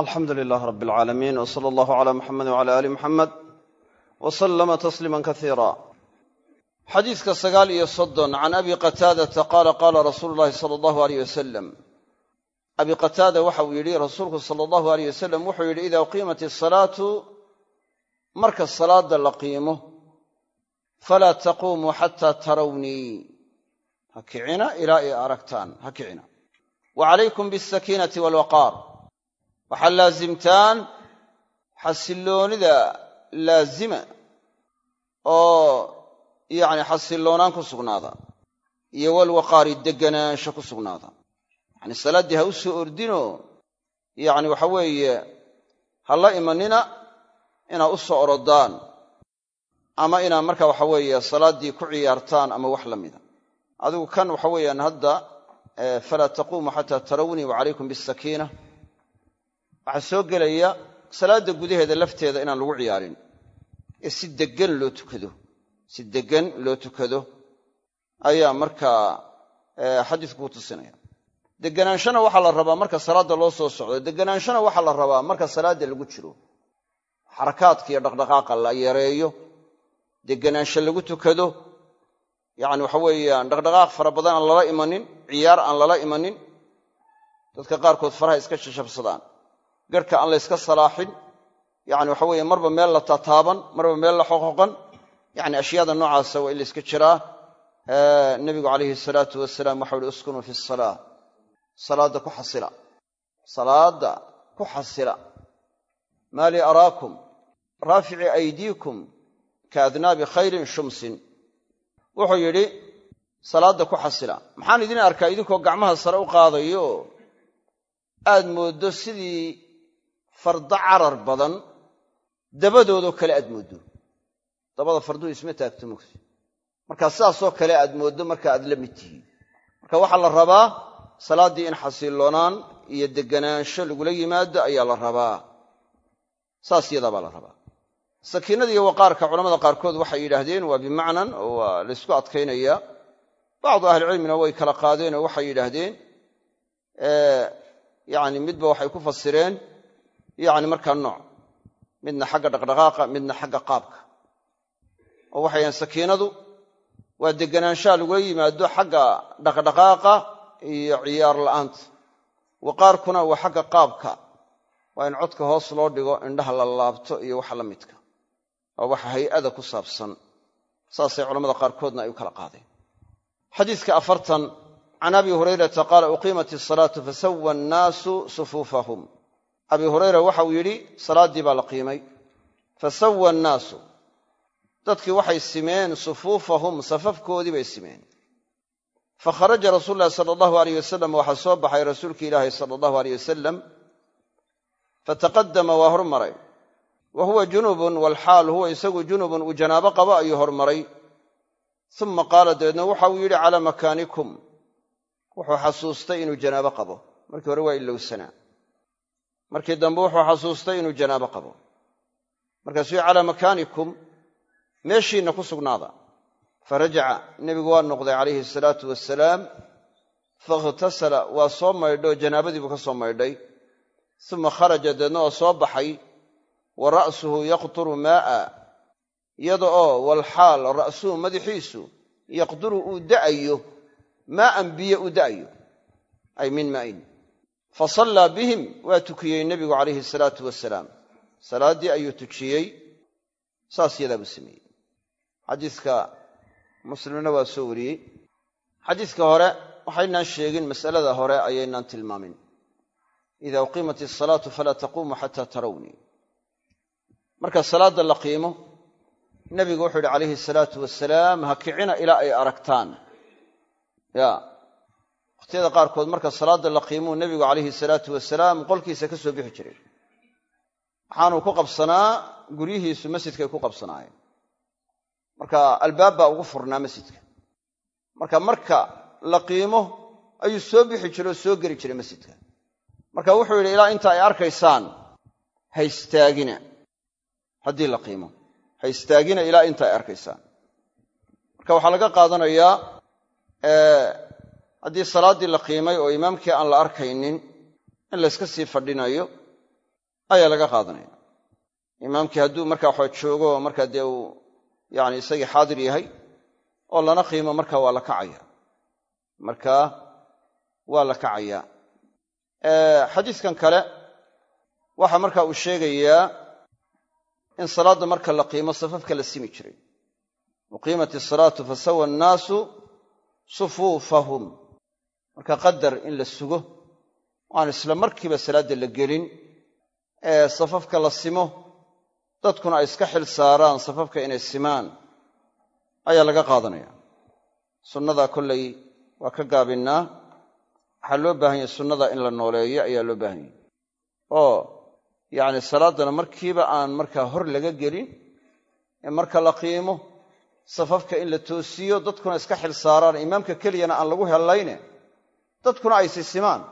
alxamdu lilaah rab alcaalamiin w sala allahu cala muxamedi wcala aali muxamed wa sallama tasliima kasiira xadiiska sagaal iyo soddon can abi qataadata qaala qaala rasuulu llahi sala allahu aleyh wasalam abi qataada waxa uu yidhi rasuulku sala allahu aleyh wasalam wuxuu yidhi ida uqiimat isalaatu marka salaada la qiimo falaa taquumuu xataa tarawnii ha kicina ilaa ay aragtaan ha kicina. Wa calaykum bisakiinati waalwaqaar waxaad laasimtaan xasilloonida laazima oo yacni xasilloonaan ku sugnaada iyo walwaqaari degganaansho ku sugnaada. Yacni salaaddii ha u soo ordinoo yacni waxa weeye ha la imanina inaad u soo orodaan ama inaad marka waxa weeye salaaddii ku ciyaartaan ama wax la mida adigu kan waxa weeyaan hadda falaa taquumu xataa tarawnii wa calaykum bisakiina waxaa soo gelaya salaadda gudaheeda lafteeda inaan lagu ciyaarin. Ee si deggan loo tukado. Si deggan loo tukado. Ayaa markaa xadiisku ku tusinaya. Degganaanshana waxaa la rabaa marka salaadda loo soo socdo. Degganaanshana waxaa la rabaa marka salaadda lagu jiro. Xarakaadka iyo dhaqdhaqaaqa la yareeyo. Degganaansho lagu tukado. Yacni waxa weeyaan dhaqdhaqaaq fara badan aan lala imanin ciyaar aan lala imanin. Dadka qaarkood faraha iska shashabsadaan garhka aan la yska salaaxin yacni waxa weeye marba meel la tataaban marba meel la xoqoqan yacni ashyaada noocaasa waa in la yska jiraa nebigu calayhi salaatu wasalaam waxau uhi uskunuu fi salaa. Salaadda ku xasila. Salaadda ku xasila. Maa lii araakum raafici aydiikum kaadnaabi khayrin shumsin. Wuxuu yidhi salaadda ku xasila. Maxaan idin arkaa idinkoo gacmaha sare u qaadayo? Aad mooddo sidii fardo carar badan dabadoodoo kale aad mooddo. Dabada farduhu isma taagto mugsi markaa sidaasoo kale aad mooddo marka aad la mid tihiin. Marka waxaa la rabaa salaaddii in xasilloonaan iyo degganaansho lagula yimaado ayaa la rabaa. Saas yadaa baa la rabaa. Sakiinada iyo waqaarka culamada qaarkood waxay yidhaahdeen waa bimacnan oo waa laysku adkaynaya. Bacdu ahlicilmina way kala qaadeen oo waxay yidhaahdeen yani midba waxay ku fasireen yani markaa nooc midna xagga dhaqdhaqaaqa midna xagga qaabka. Oo waxay yahaen sakiinadu waa deganaanshaha lagula yimaado xagga dhaqdhaqaaqa iyo ciyaar la'aanta waqaarkuna waa xagga qaabka waa in codka hoos loo dhigo indhaha la laabto iyo waxa la midka. Waa waxa hay'ada ku saabsan saasay culamada qaarkoodna ay u kala qaadeen. Xadiiska afartan can abi hurayrata qaala uqiimat isalaatu fasawa annaasu sufuufahum abi hurayra waxauu yidhi salaaddii baa la qiimay. Fasawa annaasu dadkii waxay simeen sufuufahum safafkoodii bay simeen. Fakharaja rasuulu llahi sala allahu aleyh wasalam waxaa soo baxay rasuulki ilaahi sala allahu aleyh wasalam fataqadama waa hormaray. Wa huwa junubun walxaal huwa isagu junubun uu janaabo qabo ayuu hormaray. Uma qaala dabeedna waxa uu yidhi calaa makaanikum. Wuxuu xasuustay inuu janaabo qabo. Markii hore waa ilowsanaa markii dambe wuxuu xasuustay inuu janaabo qabo. Markaasuu calaa makaanikum meeshiinna ku sugnaada. Farajaca nebigu waa noqday calayhi asalaatu wasalaam fakhtasala waa soo maydho janaabadii buu ka soo maydhay. Uma kharaja deedna oo soo baxay. Wa ra'suhu yaqturu maa'a. Iyada oo walxaal ra'suhu madaxiisu yaqduru uu da'ayo. Maa'an biyo uu da'ayo. Ay min maa'in fa sallaa bihim waa tukiyey nebigu calayhi salaatu wasalaam salaaddii ayuu tujiyey saas yadaa buu sameeyey. Xadiiska muslimna waa soo wariyey. Xadiiska hore waxaynaan sheegin mas'alada hore ayaynaan tilmaamin. Ida uqiimat isalaatu falaa taquumu xataa tarawnii marka salaadda la qiimo nebigu wuxuu yidhi calayhi salaatu wasalaam ha kicina ilaa ay aragtaan. Ya wakhtiyada qaarkood marka salaadda la qiimuu nebigu calayhi salaatu wasalaam qolkiisa ka soo bixi jiray. Waxaanuu ku qabsanaa guryihiisu masjidkay ku qabsanaayeen marka albaab baa ugu furnaa masjidka. Marka marka la qiimo ayuu soo bixi jiray oo soo geli jiray masjidka. Marka wuxuu yidhi ilaa inta ay arkaysaan ha istaagina. Haddii la qiimo ha istaagina ilaa inta ay arkaysaan. Marka waxaa laga qaadanayaa haddii salaaddii la qiimay oo imaamkii aan la arkaynin in layska sii fadhinayo ayaa laga qaadanaya. Imaamkii hadduu markaa waxaa joogo markaa dee uu yani isagii xaadir yahay oo lana qiimo markaa waa la kacaya. Markaa waa la kacayaa xadiiskan kale waxa marka uu sheegayaa in salaadda marka la qiimo safafka la simi jiray. Uqiimat isalaatu fasawa annaasu sufuufahum marka qadar in la sugo aan isla markiiba salaadda la gelin ee safafka la simo dadkuna ay iska xil saaraan safafka inay simaan ayaa laga qaadanaya. Sunnadaa kollay waa ka gaabinnaa waxaa loo baahan yahay sunnada in la nooleeyo ayaa loo baahan yahay. Oo yacni salaaddana markiiba aan markaa hor laga gelin ee marka la qiimo safafka in la toosiyo dadkuna iska xil saaraan imaamka keliyana aan lagu hellayne dadkuna ay sisimaan.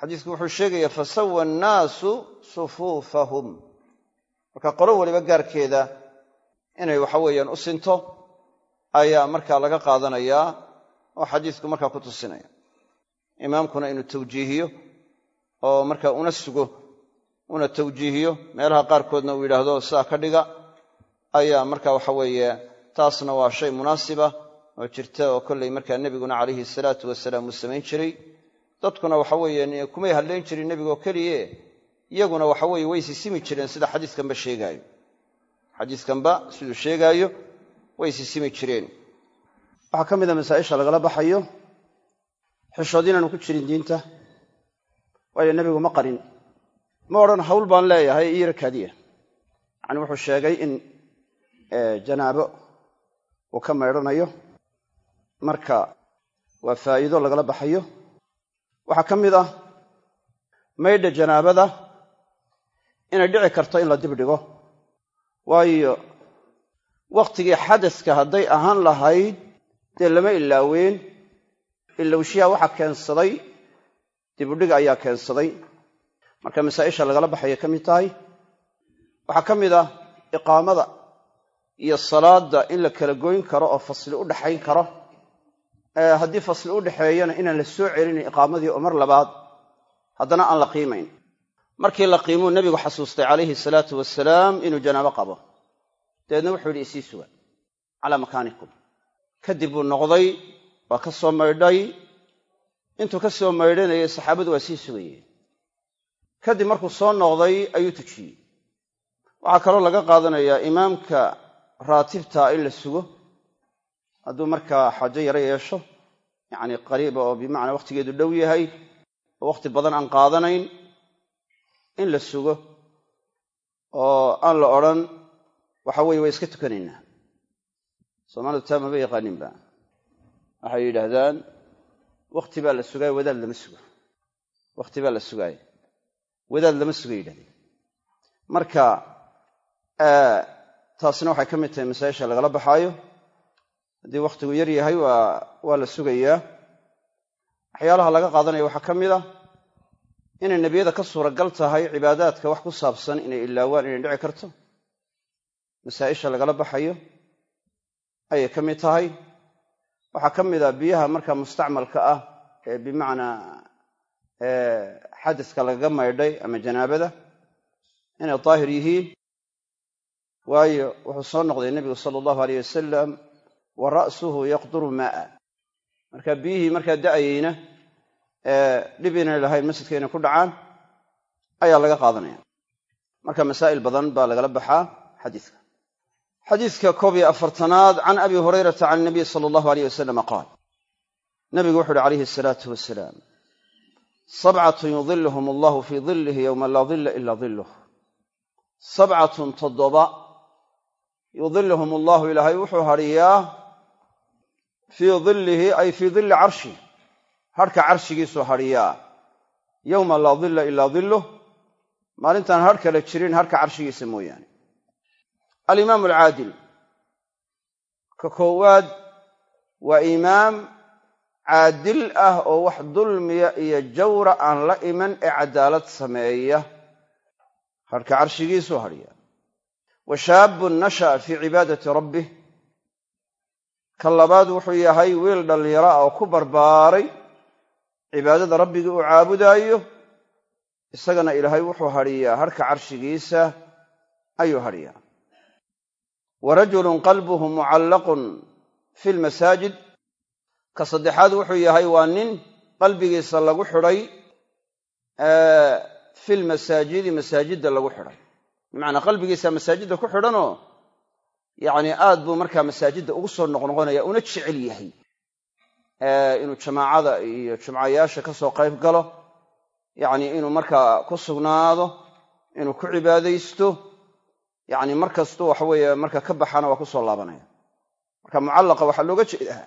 Xadiisku wuxuu sheegayaa fasawa annaasu sufuufahum. Marka qolo waliba gaarkeeda inay waxa weeyaan u sinto ayaa markaa laga qaadanayaa oo xadiisku markaa ku tusinaya. Imaamkuna inuu tawjiihiyo oo markaa una sugo una tawjiihiyo meelaha qaarkoodna uu yidhaahdo sidaa ka dhiga. Ayaa marka waxa weeye taasna waa shay munaasiba oo jirta oo kollay markaa nebiguna calayhi salaatu wasalaam uu samayn jiray. Dadkuna waxa weeye kumay hadlayn jirin nebigoo keliye iyaguna waxa weeye way sisimi jireen sida xadiiskanba sheegaayo. Xadiiskanba siduu sheegaayo way sisimi jireen. Waxaa ka mid a masaa'isha lagala baxayo xishood inaanu ku jirin diinta waayo nebigu ma qarin. Ma odhan hawl baan leeyahay iyo rakaadiya yacani wuxuu sheegay in janaabo uu ka maydhanayo marka waa faa'iido lagala baxayo. Waxaa ka mid ah maydha janaabada inay dhici karto in la dib dhigo. Waayo wakhtigii xadaska hadday ahaan lahayd dee lama ilaaween ilowshiyaa waxaa keensaday dibudhig ayaa keensaday. Marka masaa'isha lagala baxaya ka mid tahay waxaa ka mid ah iqaamada iyo salaadda in la kala goyn karo oo fasli u dhaxayn karo haddii fasli u dhexeeyana inaan la soo celinin iqaamadii oo mar labaad haddana aan la qiimayn markii la qiimuu nebigu xasuustay calayhi salaatu wasalaam inuu janaabo qabo. Dabeedna wuxuu yidhi isii suga calaa makaanikum. Kadib buu noqday waa ka soo maydhay. Intuu ka soo maydhanayay saxaabadu waa sii sugayeen. Kadib markuu soo noqday ayuu tujiyey. Waxaa kaloo laga qaadanayaa imaamka raatibtaa in la sugo hadduu markaa xaajo yaro yeesho yacni qariiba oo bimacnaa wakhtigeedu dhow yahay oo wakhti badan aan qaadanayn in la sugo oo aan la odhan waxa weeye waa iska tukanaynaa. Soomaalidu taa maba yaqaaninba waxay yidhaahdaan wakhti baa la sugaayo wadaad lama sugo. Wakhti baa la sugaaya wadaad lama suga yidhahdeen. Marka taasina waxay ka mid tahay masaa'isha lagala baxaayo haddii wakhtigu yar yahay waa la sugayaa waxyaalaha laga qaadanaya waxaa ka mid ah inay nebiyada ka suuragal tahay cibaadaadka wax ku saabsan inay ilaawaan inay dhici karto. Masaa'isha lagala baxayo ayay ka mid tahay. Waxaa ka mid ah biyaha markaa mustacmalka ah ee bimacnaa xadaska lagaga maydhay ama janaabada inay daahir yihiin. Waayo wuxuu soo noqday nebigu sala allahu aleyh wasalam wa ra'suhu yaqduru maa'a marka biyihii markaa da'ayeyna dhib inay lahayn masjidka ku dhacaan ayaa laga qaadanaya. Marka masaa'il badan baa lagala baxaa xadiiska xadiiska koob iyo afartanaad can abi hurayrata can nabiy sala allahu aleyh wasalama qaal. Nabigu wuxu uhi calayhi asalaatu wasalaam sabcatun yudiluhum allahu fii dilihi yowma laa dilla ila diluh sabcatun toddoba yudiluhum allahu ilaahay wuxuu hadhiyaa fii dillihi ay fii dilli carshi. Hadhka carshigiisuu hadhiyaa yowma laa dilla ilaa dilluh maalintaan hadh kale jirin hadhka carshigiisa mooyaane. Alimaamu alcaadil. Ka koowaad waa imaam caadil ah oo wax dulmiya iyo jawra aan la iman ee caddaalad sameeya. Hadhka carshigiisuu hadhiyaa wa shaabun nasha'a fii cibaadati rabbih ka labaad wuxuu yahay wiil dhallinyaro ah oo ku barbaaray cibaadada rabbigii uu caabudaayo. Isagana ilaahay wuxuu hadhiyaa harka carshigiisa ayuu hadhiyaa. Wa rajulun qalbuhu mucallaqun fi lmasaajid ka saddexaad wuxuu yahay waa nin qalbigiisa lagu xidhay fi lmasaajidi masaajidda lagu xidhay. Bimacnaa qalbigiisa masaajidda ku xidhanoo yacni aad buu markaa masaajidda ugu soo noqnoqonaya una jecel yahay. Inuu jamaacada iyo jumcayaasha ka soo qayb galo yacni inuu markaa ku sugnaado inuu ku cibaadaysto yacni mar kastuu waxa weeye marka ka baxana waa ku soo laabanaya. Marka mucallaqa waxaa looga jeedaa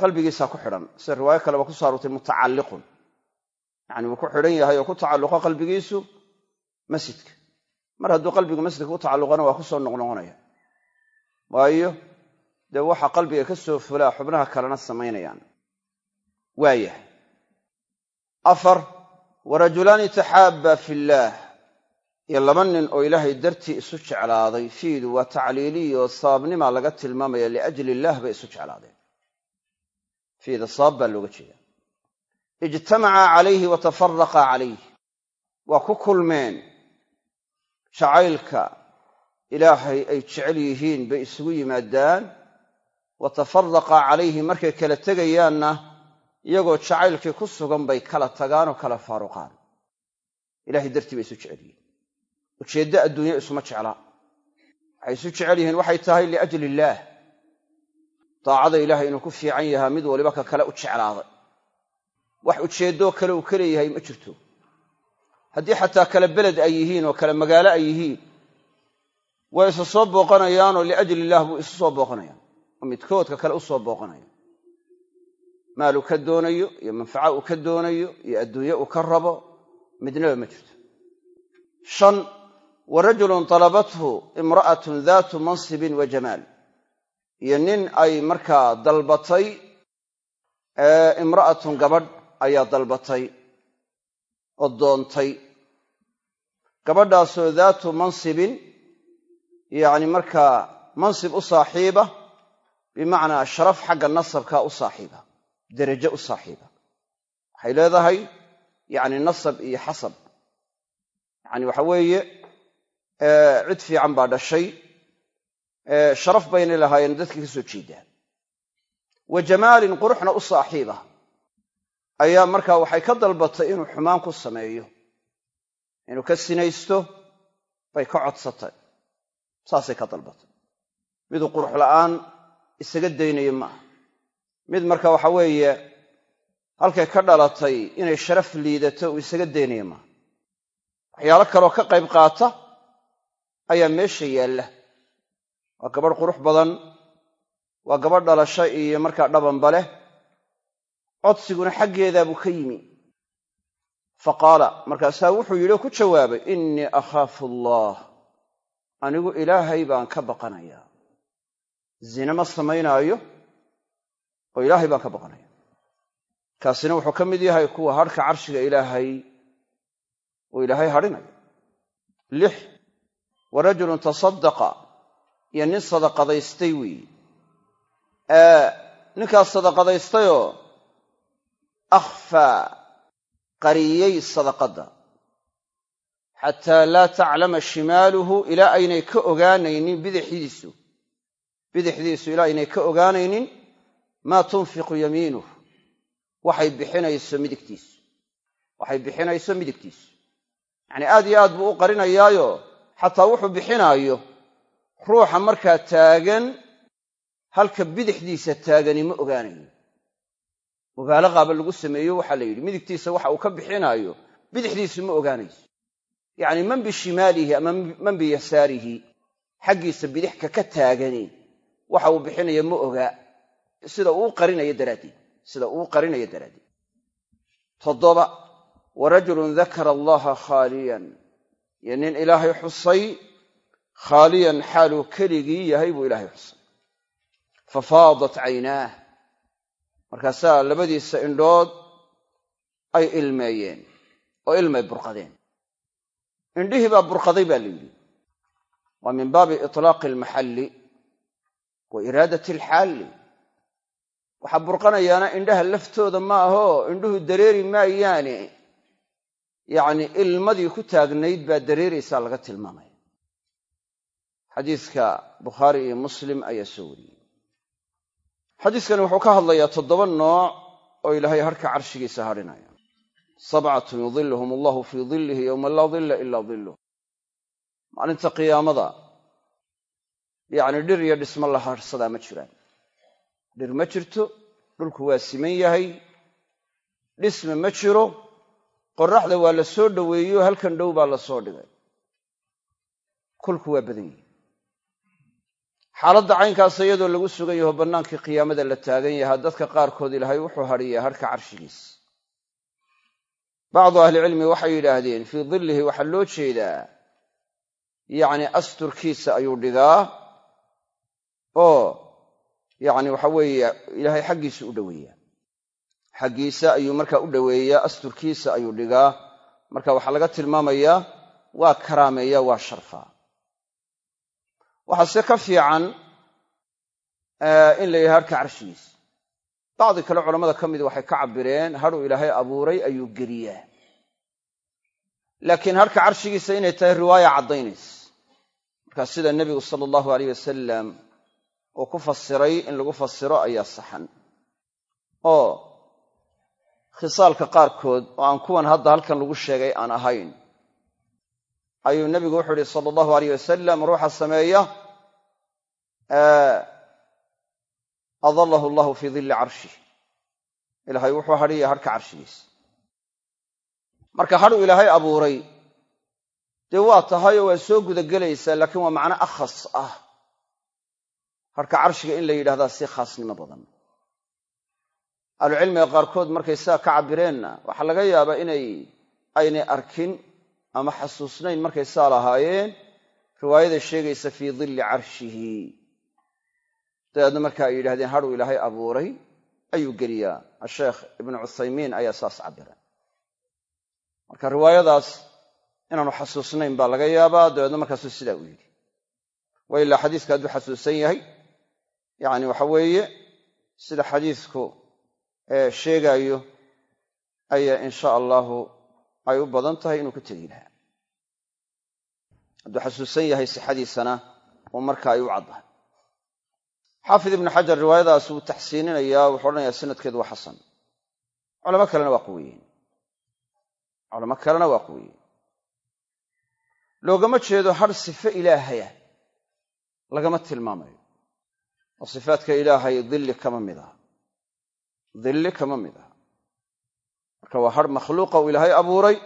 qalbigiisa ku xidhan. Sida riwaayo kaleba ku so aroortay mutacalliqun. Yacni wuu ku xidhan yahay oo ku tacalluqo qalbigiisu masjidka mar hadduu qalbigu masjidka ku tacalluqana waa ku soo noqnoqonaya. Waayo dee waxa qalbiga ka soo fulaa xubnaha kalena samaynayaan. Waayahay. Afar wa rajulaani taxaabba fillaah iyo laba nin oo ilaahay dartii isu jeclaaday fiidu waa tacliiliyi oo sababnimaa laga tilmaamaya liajli illaah bay isu jeclaadeen. Fiida sabab baa looga jeeda ijtamacaa calayhi wa tafaraqaa calayh waa ku kulmeen jacaylka ilaahay ay jecel yihiin bay isugu yimaadaan wa tafaraqaa calayhi markay kala tegayaanna iyagoo jacaylkii ku sugan bay kala tagaan oo kala faaruqaan. Ilahay dartii bay isu jecel yihiin. Ujeeddo adduunye isuma jeclaa waxay isu jecel yihiin waxay tahay liajli illaah daacada ilaahay inuu ku fiican yahaa mid waliba ka kale u jeclaaday. Wax ujeeddoo kale uu ka leeyahay ma jirto haddii xataa kale beled ay yihiin oo kale magaalo ay yihiin way isu soo booqanayaanoo liajli illaah buu isu soo booqanayaan. Oo midkoodka kale u soo booqanaya. Maal uu ka doonayo iyo manfaco uu ka doonayo iyo adduunye uu ka rabo midnaba ma jirto. Shan wa rajulun talabathu imra'atun daatu mansibin wa jamaal. Iyo nin ay markaa dalbatay imra'atun gabadh ayaa dalbatay oo doontay. Gabadhaasoo daatu mansibin yacni markaa mansib u saaxiiba bimacnaa sharaf xagga nasabka u saaxiiba derajo u saaxiiba. Waxay leedahay yacni nasab iyo xasab. Yacni waxa weeye cid fiican baa dhashay sharaf baynay lahaayeen dadkii ka soo jeedaan wa jamaalin quruxna u saaxiiba ayaa markaa waxay ka dalbatay inuu xumaan ku sameeyo. Inuu ka sinaysto bay ka codsatay. Saasay ka dalbatay. Miduu qurux la'aan isaga daynayo ma aha. Mid marka waxa weeye halkay ka dhalatay inay sharaf liidato uu isaga daynayo maaha waxyaalo kaleoo ka qayb qaata ayaa meesha yaalla. Waa gabadh qurux badan waa gabadh dhalasho iyo markaa dhabanba leh codsiguna xaggeedaa buu ka yimi. Fa qaala markaasaa wuxuu yidhi oo ku jawaabay innii akhaafu allaah anigu ilaahay baan ka baqanayaa. Zine ma samaynaayo oo ilaahay baan ka baqanaya kaasina wuxuu ka mid yahay kuwa hadhka carshiga ilaahay uu ilaahay hadhinayo lix wa rajulun tasadaqa iyo nin sadaqadaystay weeye ninkaas sadaqadaystayoo akhfaa qariyey sadaqadda xataa laa taclama shimaaluhu ilaa aynay ka ogaanaynin bidixdiisu bidixdiisu ilaa aynay ka ogaanaynin maa tunfiqu yamiinuh waxay bixinayso midigtiisu waxay bixinayso midigtiisu yacnii aad iyo aad buu u qarinayaayo xataa wuxuu bixinaayo ruuxa markaa taagan halka bidixdiisa taagani ma ogaanayo mubaalaqaaba lagu sameeyo waxaa la yidhi midigtiisa waxa uu ka bixinaayo bidixdiisu ma ogaanayso. Yacni man bishimaalihi ama man biyasaarihi xaggiisa bidixka ka taagani waxa uu bixinaya ma ogaa sida uu qarinayo daraaddeed sida uu qarinayo daraaddeed. Toddoba wa rajulun dakara allaha khaaliyan. Iyo nin ilaahay xusay khaaliyan xaaluu keligii yahay buu ilaahay xusay. Fa faadat caynaah markaasaa labadiisa indhood ay ilmeeyeen oo ilmay burqadeen. Indhihii baa burqaday baa la yidhi. Waa min baabi itlaaqi almaxalli wa iraadati alxaalli. Waxaa burqanayaana indhaha laftooda ma ahoo indhuhu dareeri maayaane. Yacni ilmadii ku taagnayd baa dareeraysaa laga tilmaamaya. Xadiiska bukhaari iyo muslim ayaa soo wariyey xadiiskani wuxuu ka hadlayaa toddoba nooc oo ilaahay harka carshigiisa hadhinaya sabcatun yudiluhum allahu fii dillihi yowma laa dilla ilaa dilluh. Maalinta qiyaamada yacni dhir iyo dhismo la harhsadaa ma jiraan. Dhir ma jirto dhulku waa siman yahay dhisme ma jiro qorraxda waa la soo dhoweeyo halkan dhow baa la soo dhigay. Kulku waa badan yihi xaaladda caynkaas iyadoo lagu sugan yaho bannaankii qiyaamada la taagan yahaa dadka qaarkood ilaahay wuxuu hadhiyaa harka carshigiis. Bacdu ahlicilmi waxay yidhaahdeen fii dillihi waxaa loo jeedaa yacni asturkiisa ayuu dhigaa oo yacni waxa weeye ilaahay xaggiisa u dhoweeyaa. Xaggiisa ayuu markaa u dhoweeyaa asturkiisa ayuu dhigaa. Marka waxaa laga tilmaamayaa waa karaameeya waa sharfaa waxaase ka fiican in la yidhaha harka carshigiisa bacdi kale culamada ka mid waxay ka cabbireen hadhuu ilaahay abuuray ayuu geliyaa laakiin harka carshigiisa inay tahay riwaaya caddaynaysa. Markaa sida nebigu sala allahu aleyh wasalam uu ku fasiray in lagu fasiro ayaa saxan. Oo khisaalka qaarkood oo aan kuwan hadda halkan lagu sheegay aan ahayn ayuu nebigu wuxuu ihi sala allahu aleyh wasalam ruuxa sameeya adallahu allahu fii dilli carshih ilaahay wuxuu hadhiya harka carshigiisa marka hadhuu ilaahay abuuray dee waa tahayoo waa soo gudagelaysaa laakiin waa macno akhas ah. Harka carshiga in la yidhahdaa si khaasnimo badan. Ahlucilmiga qaarkood markay sidaa ka cabbireenna waxaa laga yaabaa inay aynay arkin ama xasuusnayn markay saa lahaayeen riwaayada sheegaysa fii dilli carshihi dabeedna marka ay yidhahdeen hadhuu ilaahay abuuray ayuu geliyaa. Asheekh ibnu cuthaymiin ayaa saas cabira marka riwaayadaas inaanu xasuusnayn baa laga yaabaa dabeedna markaasuu sidaa u yidhi. Wa ilaa xadiiska hadduu xasuusan yahay. Yacni waxa weeye sida xadiisku sheegaayo ayaa insha allahu ay u badan tahay inuu ka tegi lahaa. Hadduu xasuusan yahay sixadiisana oo marka ay u caddahay xaafid ibnu xajar riwaayadaas wuu taxsiininayaa wuxuu odhanayaa sanadkeedu waa xasan. Culamo kalena waa quweeyeen culamo kalena waa quweeyeen loogama jeedo har sife ilaahaya lagama tilmaamayo. Oo sifaadka ilaahay dilli kama mid aha dilli kama mid aha marka waa har makhluuqa uu ilaahay abuuray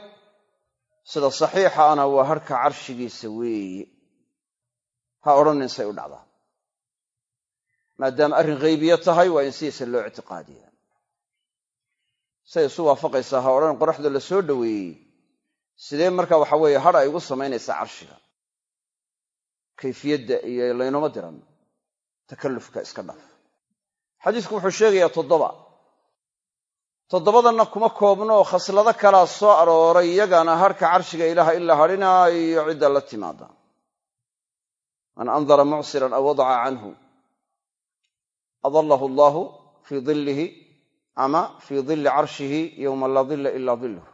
sida saxiixa ana waa harka carshigiisa weeye. Ha odhanin say u dhacdaa maadaama arrin haybiye tahay waa in sidiisa loo ictiqaadiya say isu waafaqaysaa ha odhan qoraxda la dhoweeyey. Sidee marka waxa weeye har ay ugu samaynaysaa carshiga? Kayfiyadda iyo laynoma diran. Takallufka iska dhaf. Xadiisku wuxuu sheegayaa toddoba. Toddobadanna kuma koobno oo khaslado kalaa soo arooray iyagana harka carshiga ilaaha ilaa hadhinaayo cidda la timaada man andara mucsiran aw wadaca canhu adallahu allahu fii dillihi ama fii dilli carshihi yowma laa dilla ilaa dilluh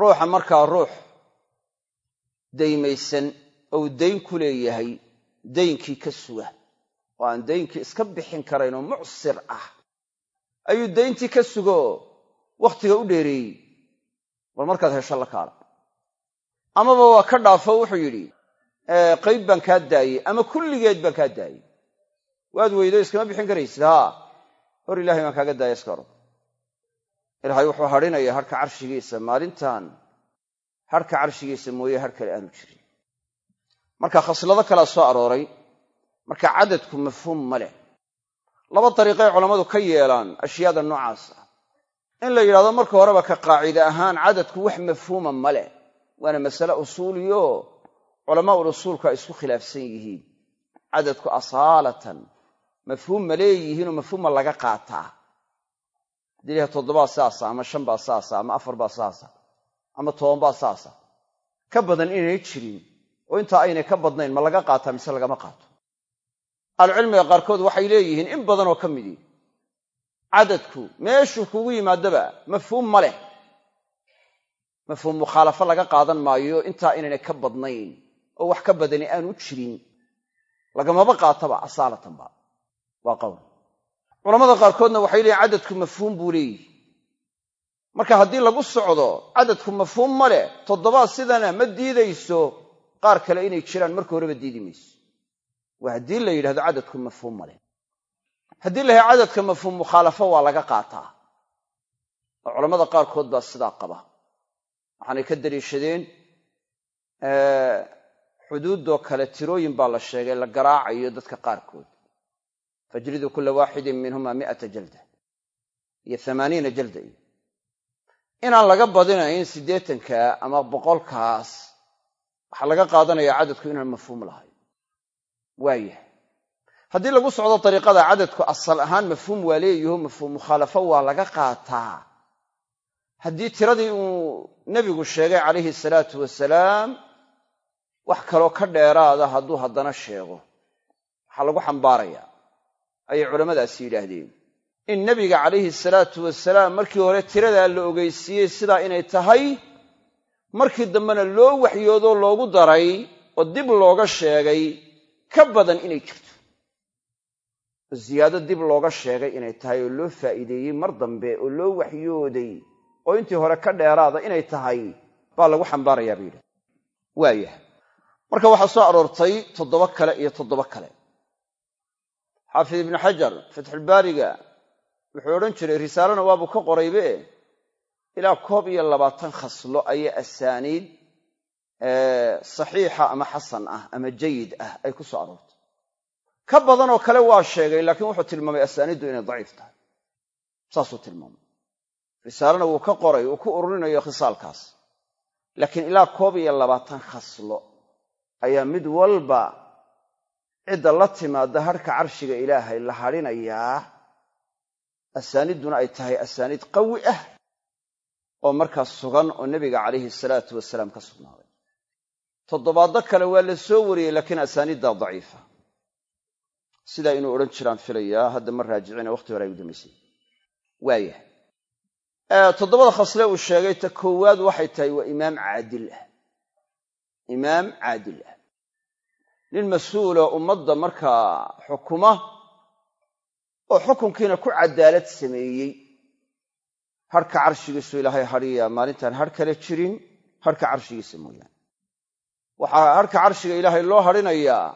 ruuxa markaa ruux daymaysan ou dayn ku leeyahay daynkii ka suga oo aan daynkii iska bixin karayn oo mucsir ah ayuu dayntii ka sugo wakhtiga u dheereeyey bal markaad hesho la kaala amaba waa ka dhaafo wuxuu yidhi qayb baan kaa daayey ama kulligeed baan kaa daayey waad weydo iskama bixin karaysid haa hor ilahay baan kaaga daaya iska orod ilaahay wuxuu hadhinayaa harka carshigiisa maalintan. Harka carshigiisa mooye har kale aanu jirin. Marka khaslado kalaa soo arooray marka cadadku mafhuum ma leh. Laba dariiqay culammadu ka yeelaan ashyaada noocaas ah. In la yidhahdo marka horeba ka qaacide ahaan cadadku wax mafhuuma ma leh. Waana masale usuuliyo culamaa'ul usuulku ay isku khilaafsan yihiin. Cadadku asaalatan mafhuum ma leeyihiinoo mafhuuma laga qaataa? Haddii laha toddobaa saasa ama shan baa saasa ama afar baa saasa ama toban baa saasa ka badan inaynay jirin oo intaa aynay ka badnayn ma laga qaataa mise lagama qaato? Ahlucilmiga qaarkood waxay leeyihiin in badanoo ka midii cadadku meeshuu kugu yimaadaba mafhuum ma leh. Mafhuum mukhaalafo laga qaadan maayo intaa inaynay ka badnayn oo wax ka badani aanu jirin. Lagamaba qaataba asaalatanba waa qowl culamada qaarkoodna waxay leeyiin cadadku mafhuum buu leeyihi marka haddii lagu socdo cadadku mafhuum ma leh toddobaad sidana ma diidayso qaar kale inay jiraan marka horeba diidi mayso. Waa haddii la yidhahdo cadadku mafhuum ma leh. Haddii la yahay cadadka mafhuum mukhaalafo waa laga qaataa. Oo culamada qaarkood baa sidaa qaba. Waxaanay ka daliishadeen xuduuddoo kale tirooyin baa la sheegay la garaacayo dadka qaarkood fajlidu kula waaxidin minhuma mi'ata jalda iyo amaaniina jalda iyo inaan laga badinayn siddeetanka ama boqolkaas waxaa laga qaadanaya cadadku inaan mafhuum lahayn waayah haddii lagu socdo dariiqada cadadku asal ahaan mafhuum waa leeyaho mafhuum mukhaalafo waa laga qaataa haddii tiradii uu nebigu sheegay calayhi salaatu wasalaam wax kaloo ka dheeraada hadduu haddana sheego waxaa lagu xambaarayaa ayay culammadaasi yidhaahdeen. In nebiga calayhi salaatu wasalaam markii hore tiradaa la ogeysiiyey sidaa inay tahay markii dambena loo waxyoodoo loogu daray oo dib looga sheegay ka badan inay jirto. Ziyaado dib looga sheegay inay tahay oo loo faa'iideeyey mar dambe oo loo waxyooday oo intii hore ka dheeraada inay tahay baa lagu xambaarayaa bay yidhahda waayah marka waxaa soo aroortay toddoba kale iyo toddoba kale xaafid ibnu xajar fatxulbaariga wuxuu odhan jiray risaalena waabuu ka qoraybe? Ilaa koob iyo labaatan khaslo ayaa asaaniid saxiixa ama xasan ah ama jayid ah ay ku soo aroortay. Ka badanoo kale waa sheegay laakiin wuxuu tilmaamay asaaniiddu inay daciif tahay. Saasuu tilmaamay. Risaalena wuu ka qoray uu ku ururinayo khisaalkaas laakiin ilaa koob iyo labaatan khaslo ayaa mid walba cidda la timaada harhka carshiga ilaahay la hadhinayaa asaaniidduna ay tahay asaaniid qawi ah oo markaas sugan oo nebiga calayhi salaatu wasalaam ka sugnaaday toddobaaddo kale waa la soo wariyey laakiin asaaniiddaa daciifa. Sidaa inuu odhan jiraan filayaa hadda ma raajicine waqti hore ay u dambaysay waayah toddobada khasle uu sheegay ta koowaad waxay tahay waa imaam caadil ah. Imaam caadil ah nin mas'uula ummadda markaa xukuma oo xukunkiina ku cadaalad sameeyey. Harhka carshigiisu ilaahay hadhiyaa maalintaan har kale jirin harhka carshigiisa mooyaane. Waxaa harhka carshiga ilaahay loo hadhinayaa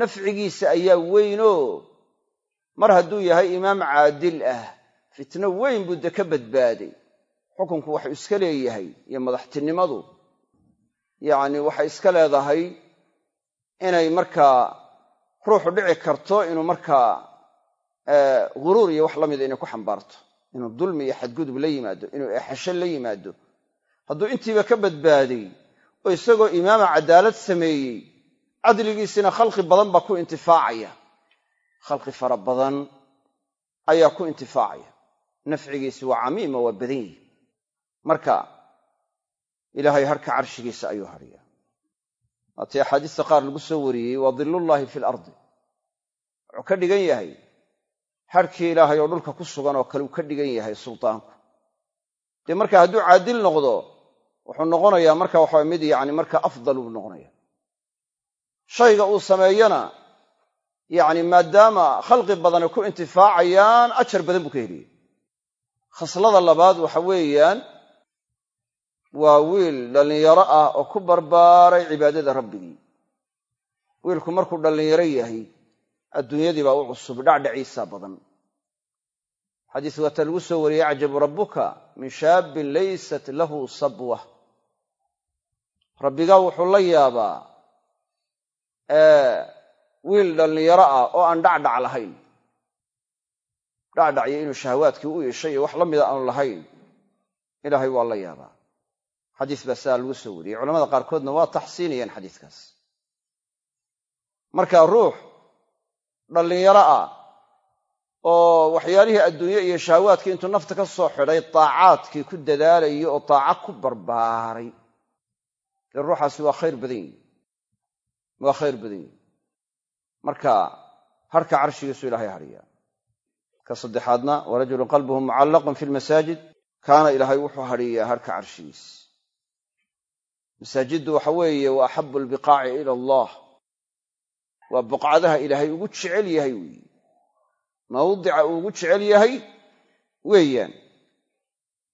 nafcigiisa ayaa weynoo mar hadduu yahay imaam caadil ah fitno weyn buu de ka badbaaday. Xukunku waxuu iska leeyahay iyo madaxtinimadu yacni waxay iska leedahay inay markaa ruuxu dhici karto inuu markaa ghuruur iyo wax la mida inay ku xambaarto. Inuu dulmi iyo xadgudub la yimaado inuu eexasho la yimaado. Hadduu intiiba ka badbaaday oo isagoo imaama cadaalad sameeyey cadligiisina khalqi badan baa ku intifaacaya. Khalqi fara badan ayaa ku intifaacaya. Nafcigiisi waa camiima waa badan yihi marka ilaahay harka carshigiisa ayuu hadhiyaa waatii axaadiista qaar lagu soo wariyey waa dillullaahi fi lardi wuxuu ka dhigan yahay harkii ilaahay oo dhulka ku sugan oo kale uu ka dhigan yahay sultaanku. Dee marka hadduu caadil noqdo wuxuu noqonayaa marka waxaa mid yacni marka afdal buu noqonaya shayga uu sameeyana yacni maadaama khalqi badani ku intifaacayaan ajar badan buu ka heliyey khaslada labaad waxa weeyaan waa wiil dhallinyaro ah oo ku barbaaray cibaadada rabbigii. Wiilku markuu dhallinyaro yahay adduunyadii baa u cusub dhacdhaciisa badan. Xadiis waata lagu soo wariyey acjabu rabbuka min shaabin laysat lahu sabwa. Rabbigaa wuxuu la yaabaa wiil dhallinyaro ah oo aan dhacdhac lahayn. Dhacdhac iyo inuu shahawaadkii u iishay iyo wax la mida aanu lahayn ilaahay waa la yaabaa xadiis baa sidaa lagu soo wariyey. Culamada qaarkoodna waa taxsiinayaan xadiiskaas. Marka ruux dhallinyaro ah oo waxyaalihii adduunye iyo shahawaadkii intuu nafta ka soo xidhay taacaadkii ku dadaalayo oo taaca ku barbaaray dee ruuxaasi waa khayr badan yihi waa khayr badan yihi marka harka carshigiisu ilaahay hadhiyaa ka saddexaadna wa rajulun qalbuhu mucallaqun fi lmasaajid kaana ilaahay wuxuu hadhiyaa harka carshigiis masaajiddu waxa weeye wa axabu albiqaaci ila allah. Waa buqcadaha ilaahay ugu jecel yahay weeye mawdica uu ugu jecel yahay? Weeyaan.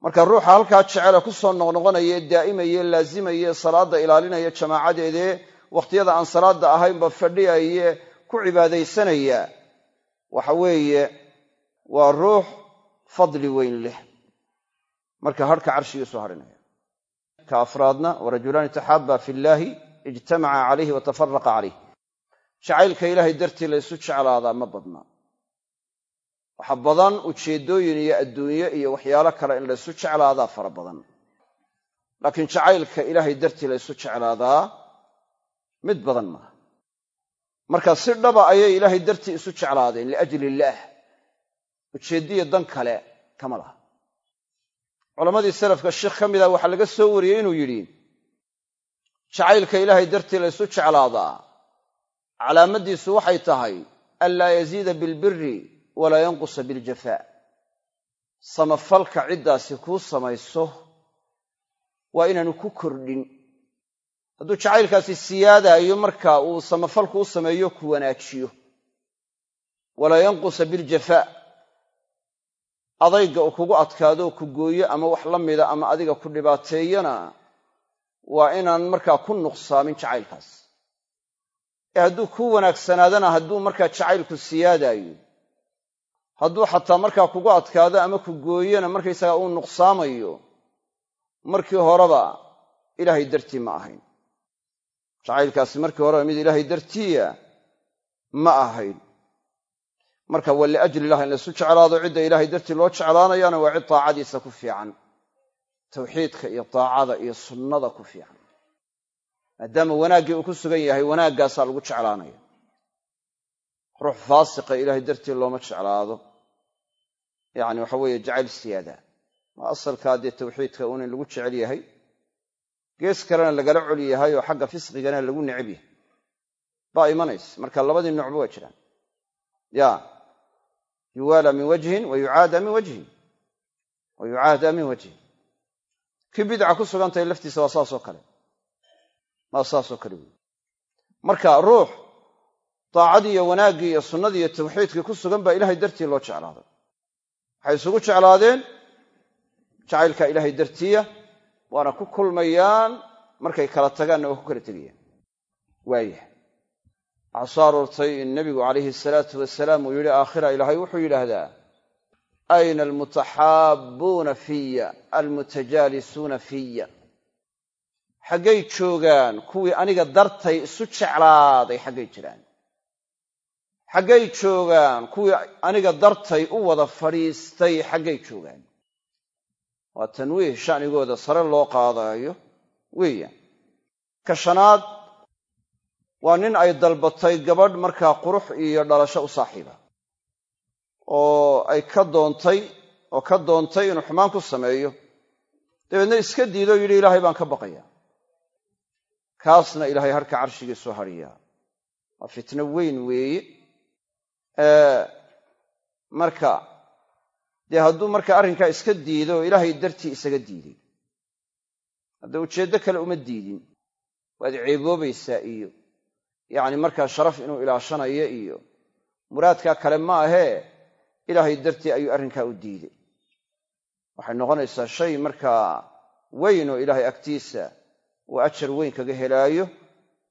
Marka ruuxa halkaa jecele ku soo noqnoqonaya daa'imaya laazimaya salaadda ilaalinaya jamaacadeedee wakhtiyada aan salaadda ahaynba fadhiyaye ku cibaadaysanaya waxa weeye waa ruux fadli weyn leh. Marka hadhka carshigiisu hadhinaya ka afraadna warajulaani taxaaba fi llaahi ijtamaca calayhi wa tafaraqa calayh jacaylka ilaahay dartii laysu jeclaadaa ma badna waxa badan ujeeddooyin iyo adduunye iyo waxyaalo kale in laysu jeclaadaa fara badan laakiin jacaylka ilaahay dartii laysu jeclaadaa mid badan maaha marka si dhaba ayay ilaahay dartii isu jeclaadeen liajli illaah ujeeddiya dan kale kama laha culammadii salafka sheikh ka mida waxaa laga soo wariyey inuu yidhi jacaylka ilaahay dartii laysu jeclaadaa. Calaamaddiisu waxay tahay anlaa yaziida bilbiri walaa yanqusa biljafaa. Samafalka ciddaasi kuu samayso waa inaanu ku kordhin. Hadduu jacaylkaasi siyaadaayo marka uu samafalku u sameeyo ku wanaajiyo. Walaa yanqusa biljafaa adayga uu kugu adkaado ku gooyo ama wax la mida ama adiga ku dhibaateeyana waa inaan markaa ku nuqsaamin jacaylkaas. Ee hadduu kuu wanaagsanaadana hadduu markaa jacaylku siyaadaayo hadduu xataa markaa kugu adkaado ama ku gooyona markaysagaa uu nuqsaamayo markii horeba ilaahay dartii ma ahayn. Jacaylkaasi markii horeba mid ilaahay dartiiya ma ahayn marka waa liajli illah in laysu jeclaado cidda ilaahay dartii loo jeclaanayana waa cid taacadiisa ku fiican. Tawxiidka iyo taacada iyo sunnada ku fiican. Maadaama wanaaggii uu ku sugan yahay wanaaggaasaa lagu jeclaanaya. Ruux faasiqa ilaahay dartii looma jeclaado. Yacni waxa weeye jacayl siyaada. Waa asalkaa dee tawxiidka uun in lagu jecel yahay gees kalena lagala col yahay oo xagga fisqigana lagu necab yahay. Baa imanaysa. Marka labadii noocba waa jiraan. Ya yuwaala min wajhin wa yucaada min wajhin wa yucaada min wajhin kii bidca ku sugantahay laftiisa waa saasoo kale waa saasoo kale wey marka ruux daacadii iyo wanaaggii iyo sunnadii iyo tawxiidkii ku sugan baa ilahay dartii loo jeclaaday waxay isugu jeclaadeen jacaylka ilaahay dartiya waana ku kulmayaan markay kala tagaanna waa ku kala tegayaan waayah waxaa soo aroortay in nebigu calayhi salaatu wasalaam uu yidhi aakhira ilaahay wuxuu yidhaahdaa ayna almutaxaabbuuna fiya almutajaalisuuna fiya xaggay joogaan kuwii aniga dartay isu jeclaaday xaggay jiraan. Xaggay joogaan kuwii aniga dartay u wada fadhiistay xaggay joogaan. Waa tanwiih sha'nigooda sare loo qaadaayo weeyaan ka shanaad waa nin ay dalbatay gabadh markaa qurux iyo dhalasho u saaxiiba. Oo ay ka doontay oo ka doontay inuu xumaan ku sameeyo. Dabeedna iska diidoo yidhi ilaahay baan ka baqaya. Kaasna ilaahay harka carshigiisu hadhiyaa waa fitno weyn weeye. Marka dee hadduu marka arrinkaa iska diido oo ilaahay dartii isaga diiday hadda ujeeddo kale uma diidin. Waad ceeboobaysaa iyo yacni markaa sharaf inuu ilaashanayo iyo muraadkaa kale ma ahee ilaahay dartii ayuu arrinkaa u diiday. Waxay noqonaysaa shay markaa weyn oo ilaahay agtiisa uu ajar weyn kaga helaayo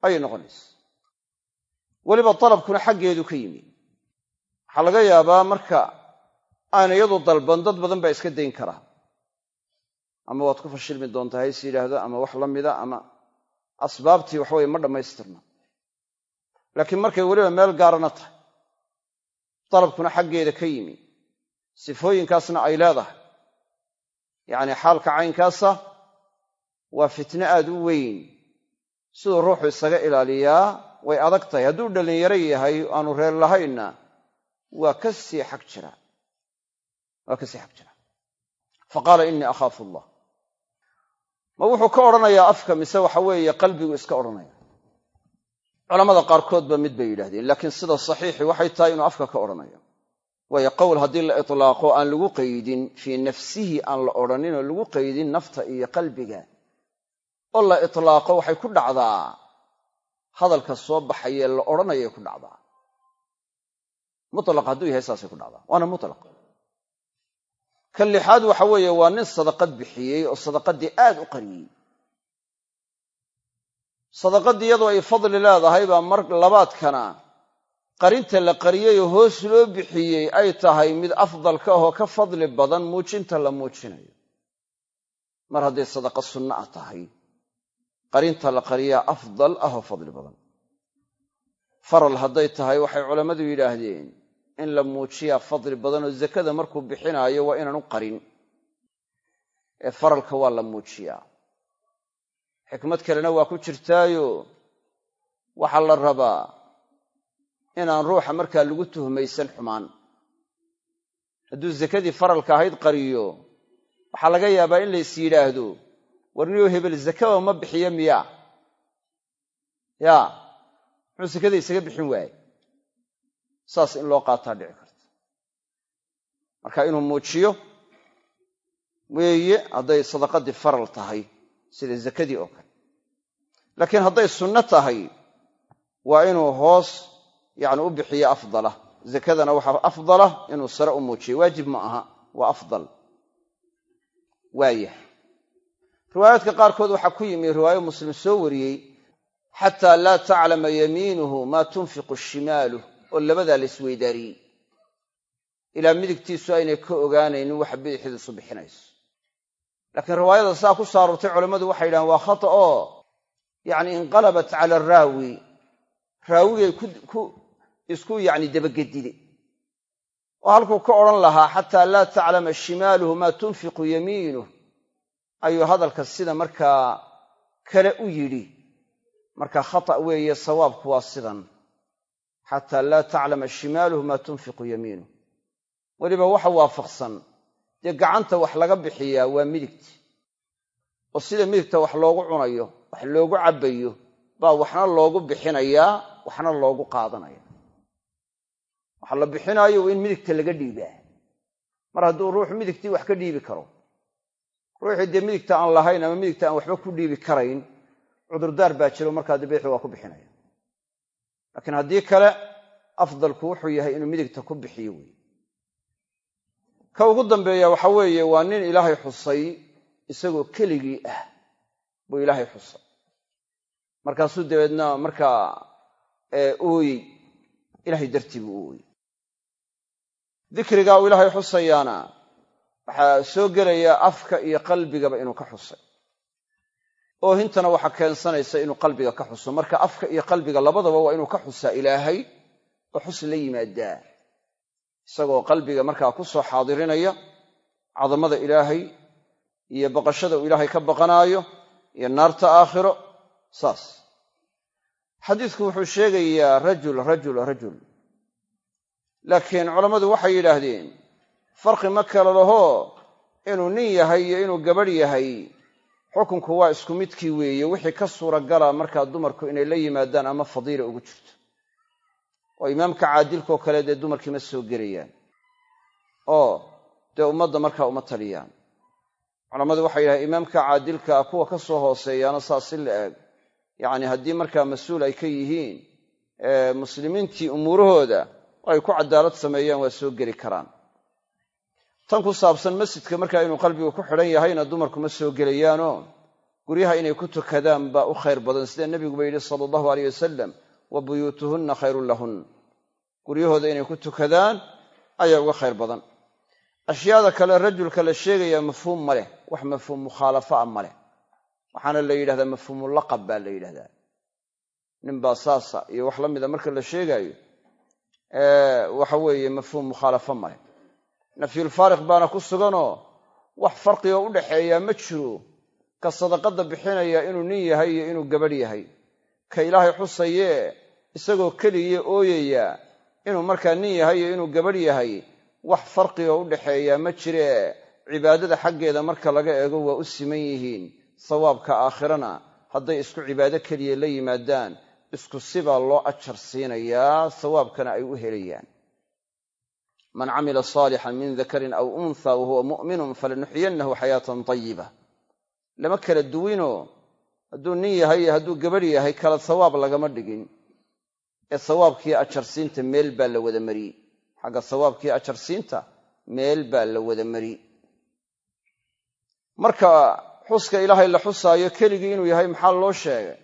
ayay noqonaysaa. Weliba dalabkuna xaggeedu ka yimi. Waxaa laga yaabaa marka aan iyadu dalban dad badan baa iska dayn karaa ama waad ku fashilmi doontaa hays yidhaahdo ama wax la mida ama asbaabtii waxaweye ma dhammaystirna laakiin markay weliba meel gaarana tahay dalabkuna xaggeeda ka yimi. Sifooyinkaasna ay leedahay. Yacni xaalka caynkaasa waa fitno aad u weyn. Siduu ruuxu isaga ilaaliyaa way adag tahay. Hadduu dhallinyaro yahay aanu reer lahaynna waa ka sii xag jira. Waa ka sii xag jira. Fa qaala innii akhaafu allah. Ma wuxuu ka odhanayaa afka mise waxa weeye qalbigu iska odhanaya culamada qaarkoodba mid bay yidhahdeen laakiin sida saxiixi waxay tahay inuu afka ka odhanayo. Waayo qowl haddii la itlaaqo aan lagu qaydin fii nafsihi aan la odhanin oo lagu qaydin nafta iyo qalbiga oo la itlaaqo waxay ku dhacdaa. Hadalka soo baxayee la odhanayay ku dhacdaa. Mutlaq hadduu yahay saasay ku dhacdaa. Waana mutlaq. Kan lixaad waxa weeye waa nin sadaqad bixiyey oo sadaqadii aad u qariyey sadaqadii iyadoo ay fadli leedahay baa mar labaadkana qarinta la qariyey oo hoos loo bixiyey ay tahay mid afdalka ahoo ka fadli badan muujinta la muujinayo. Mar hadday sadaqa sunna ah tahay qarinta la qariyaa afdal ah oo fadli badan. Faral hadday tahay waxay culammadu yidhaahdeen in la muujiyaa fadli badan oo zakada markuu bixinaayo waa inaanu qarin. Ee faralka waa la muujiyaa xikmad kalena waa ku jirtaayo. Waxaa la rabaa inaan ruuxa markaa lagu tuhmaysan xumaan. Hadduu zakadii faralka ahayd qariyo waxaa laga yaabaa in lays yidhaahdo warniyo hebel zakaba ma bixiyo miyaa? Yaa muxuu sakada isaga bixin waaye saas in loo qaataa dhici karta. Marka inuu muujiyo weeye hadday sadaqadii faral tahay sida zakadii oo kale. Laakiin hadday sunno tahay waa inuu hoos yacni u bixiyo afdala. Zakadana waxaa afdala inuu sare u muujiyo. Waajib ma aha waa afdal. Waayah. Riwaayaadka qaarkood waxaa ku yimi riwaayo muslim soo wariyey xataa laa taclama yamiinuhu maa tunfiqu shimaaluh oo labadaa la isweydaariyey ilaa midigtiisu aynay ka ogaanaynin waxa bidixdiisu bixinayso laakiin riwaayada saa ku soo aroortay culammadu waxay yidhahaan waa khata oo yacni inqalabat cala araawi raawigay ku isku yacni dabagedide oo halkuu ka odhan lahaa xataa laa taclama shimaaluhu maa tunfiqu yamiinuh ayuu hadalka sida markaa kale u yidhi. Marka khata weeye sawaabku waa sidan. Xataa laa taclama shimaaluhu maa tunfiqu yamiinuh weliba waxa waafaqsan dee gacanta wax laga bixiyaa waa midigti. Oo sida midigta wax loogu cunayo wax loogu cabbayo baa waxna loogu bixinayaa waxna loogu qaadanaya. Waxa la bixinaayo waa in midigta laga dhiibaa. Mar hadduu ruux midigtii wax ka dhiibi karo ruuxii dee midigta aan lahayn ama midigta aan waxba ku dhiibi karayn cudurdaar baa jiro markaa dabeexi waa ku bixinaya. Laakiin haddii kale afdalku wuxuu yahay inuu midigta ku bixiyo wey ka ugu dambeeya waxa weeye waa nin ilaahay xusay isagoo keligii ah buu ilaahay xusay. Markaasuu dabeedna markaa ooyey. Ilaahay dartii buu ooyey. Dikrigaa uu ilaahay xusayaana waxaa soo gelaya afka iyo qalbigaba inuu ka xusay. Oohintana waxaa keensanaysa inuu qalbiga ka xuso. Marka afka iyo qalbiga labadaba waa inuu ka xusaa ilaahay oo xus la yimaadaa isagoo qalbiga markaa ku soo xaadirinaya cadamada ilaahay iyo baqashada uu ilaahay ka baqanaayo iyo naarta aakhiro saas. Xadiidku wuxuu sheegayaa rajul rajul rajul. Laakiin culammadu waxay yidhaahdeen farqi ma kala laho inuu nin yahay iyo inuu gabadh yahay. Xukunku waa isku midkii weeye wixii ka suuragala markaa dumarku inay la yimaadaan ama fadiila ugu jirto oo imaamka caadilkaoo kale dee dumarkii ma soo gelayaan. Oo dee ummadda markaa uma taliyaan. Culammadu waxay yidhahdeen imaamka caadilkaa kuwa ka soo hooseeyaana saas si la eg. Yacni haddii markaa mas'uul ay ka yihiin muslimiintii umuurahooda oo ay ku cadaalad sameeyaan waa soo geli karaan. Tan ku saabsan masjidka markaa inuu qalbigu ku xidhan yahayna dumarku ma soo gelayaanoo guryaha inay ku tukadaan baa u khayr badan. Sida nebiguba yidhi sala allahu aleyh wasalam wa buyuutuhunna khayrun lahun guryahooda inay ku tukadaan ayaa uga khayr badan ashyaada kale rajulka la sheegayaa mafhuum ma leh wax mafhuum mukhaalafa a ma leh waxaana la yidhahdaa mafhuumulaqab baa la yidhahdaa ninbaa saasa iyo wax la mida marka la sheegaayo waxa weeye mafhuum mukhaalafa ma leh nafyulfaariq baana ku suganoo wax farqiga u dhaxeeyaa ma jiro ka sadaqadda bixinaya inuu nin yahay iyo inuu gabadh yahay ka ilaahay xusayee isagoo keliya ooyaya inuu markaa nin yahay iyo inuu gabadh yahay wax farqiga u dhaxeeyaa ma jiree cibaadada xaggeeda marka laga eego waa u siman yihiin sawaabka aakhirana hadday isku cibaado keliya la yimaadaan isku sibaa loo ajar siinayaa sawaabkana ay u helayaan. Man camila saalixan min dakarin aw untha wa huwa mu'minun falanuxyiyannahu xayaatan tayiba lama kala duwinoo hadduu nin yahay iyo hadduu gabadh yahay kala sawaab lagama dhigin. Ee sawaabkii ajarsiinta meel baa la wada mariyey. Xagga sawaabkii ajarsiinta meel baa la wada mariyey. Marka xuska ilaahay la xusaayo keligii inuu yahay maxaa loo sheegay?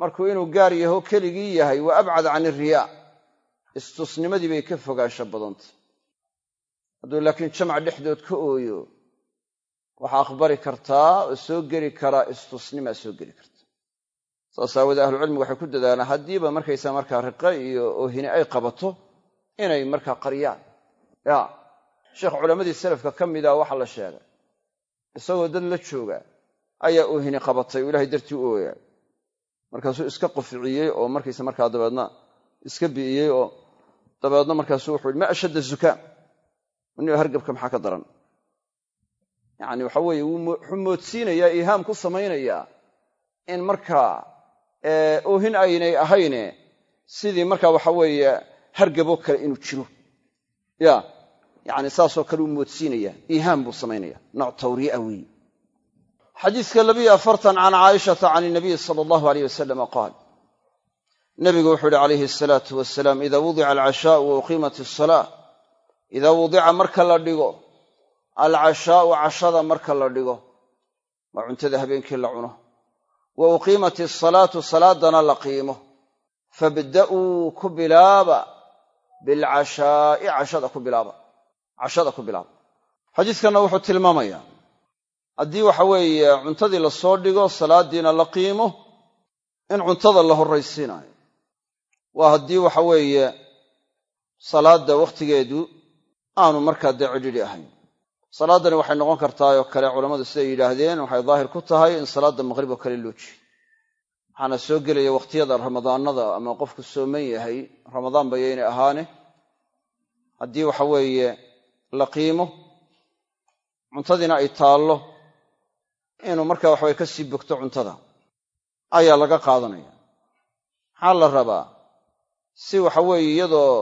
Markuu inuu gaar yaho keligii yahay waa abcad can iriyaa istusnimadii bay ka fogaansho badantay hadduu laakiin jamac dhexdood ka ooyo waxaa akhbari kartaa oo soo geli karaa istusnimaa soo geli karta. Saas aawoodee ahlucilmigu waxay ku dadaalaan haddiiba markaysaa markaa riqe iyo oohine ay qabato inay markaa qariyaan. Ya sheekh culammadii salafka ka mida waxaa la sheegay. Isagoo dad la jooga ayaa oohini qabatay oo ilahay dartii u ooya markaasuu iska qufciyey oo markaysa markaa dabeedna iska bi'iyey oo dabeedna markaasuu wuxuu yihi ma ashadda zukaam nin hargabka maxaa ka daran yacni waxa weeye wuxuu moodsiinayaa iihaam ku samaynayaa in markaa oohin aynay ahayne sidii markaa waxa weeye hargaboo kale inuu jiro. Ya yacni saasoo kale uu moodsiinaya iihaam buu samaynaya nooc tawrii'a weeye. Xadiiska labiyo afartan can caaishata can inabiyi sala allahu aleyh wasalama qaal nabigu wuxuu yihi calayhi asalaatu wasalaam ida wudica alcashaau wa uqiimat asalaa idaa wudica marka la dhigo alcashaau cashada marka la dhigo waa cuntada habeenkii la cuno. Wa uqiimat asalaatu salaadana la qiimo. Fabda'uu ku bilaaba bilcashaa'i cashada ku bilaaba. Cashada ku bilaaba. Xadiiskanna wuxuu tilmaamayaa haddii waxa weeye cuntadii la soo dhigo salaaddiina la qiimo in cuntada la horraysiinayo waa haddii waxa weeye salaadda wakhtigeedu aanu markaa dee cidhidhi ahayn salaaddani waxay noqon kartaa oo kale culammadu siday yidhaahdeen waxay daahir ku tahay in salaadda maqhrib oo kale loo jeedo. Waxaana soo gelaya wakhtiyada ramadaanada ama qofku sooman yahay ramadaan bayaynay ahaane. Haddii waxa weeye la qiimo cuntadiina ay taallo inuu markaa waxaweye ka sii bogto cuntada ayaa laga qaadanaya. Maxaa la rabaa? Si waxa weeye iyadoo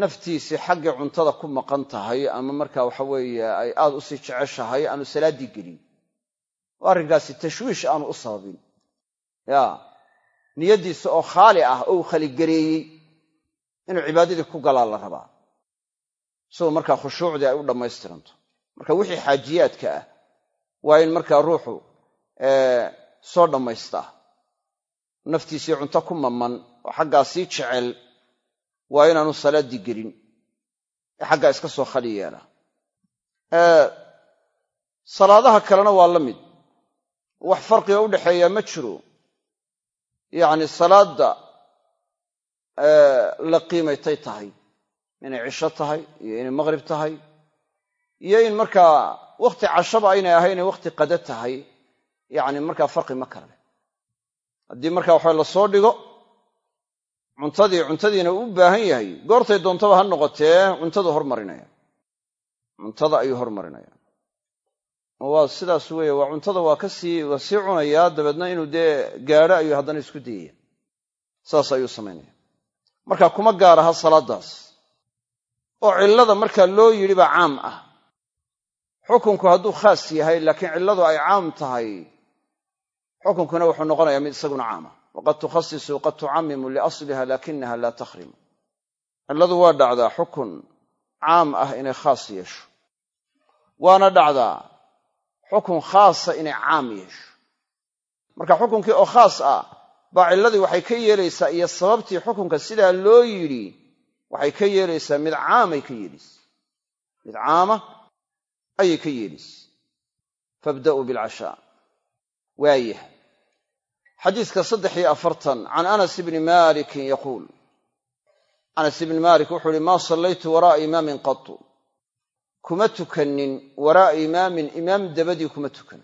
naftiisii xaggii cuntada ku maqan tahay ama markaa waxa weeye ay aad u sii jeceshahay aanu salaaddii gelin. Oo arrinkaasi tashwiish aanu u sababin. Ya niyaddiisa oo khaali ah oo khaligareeyey inuu cibaadadii ku galaa la rabaa. Isagoo markaa khushuucdii ay u dhammaystiranto. Marka wixii xaajiyaadka ah waa in markaa ruuxu soo dhammaystaa naftiisii cunto ku maman oo xaggaa sii jecel waa inaanu salaaddii gelin. Ee xaggaa iska soo khali yeela salaadaha kalena waa la mid. Wax farqiga u dhexeeya ma jiro. Yacni salaadda la qiimaytay tahay. Inay cisho tahay iyo inay maqhrib tahay. Iyo in markaa wakhti cashaba aynay ahaynay wakhti qada tahay. Yacni markaa farqi ma kala leh haddii markaa waxa la soo dhigo cuntadii cuntadiina uu u baahan yahay goortay doontaba ha noqotee cuntadu hormarinaya. Cuntada ayuu hormarinaya. Waa sidaas weeye waa cuntada waa ka sii waa sii cunayaa dabeedna inuu dee gaadho ayuu haddana isku dayaya. Saas ayuu samaynaya. Marka kuma gaar aha salaaddaas oo cillada markaa loo yidhi baa caam ah. Xukunku hadduu khaas yahay laakiin cilladu ay caam tahay xukunkuna wuxuu noqonayaa mid isaguna caama waqad tukhasisu qad tucamimu liasliha laakinaha laa takhrimu cilladu waa dhacdaa xukun caam ah inay khaas yeesho waana dhacdaa xukun khaasa inay caam yeesho marka xukunkii oo khaas ah baa cilladii waxay ka yeelaysaa iyo sababtii xukunka sidaa loo yidhi waxay ka yeelaysaa mid caamay ka yeelaysa mid caama ayay ka yeelaysa fabda'uu bilcashaa waayah xadiiska saddex iyo afartan can anas ibni malikin yaquul. Anas ibni maalik wuxuu uhi maa sallaytu waraa'a imaamin qatu kuma tukannin waraa'a imaamin imaam dabadii kuma tukan.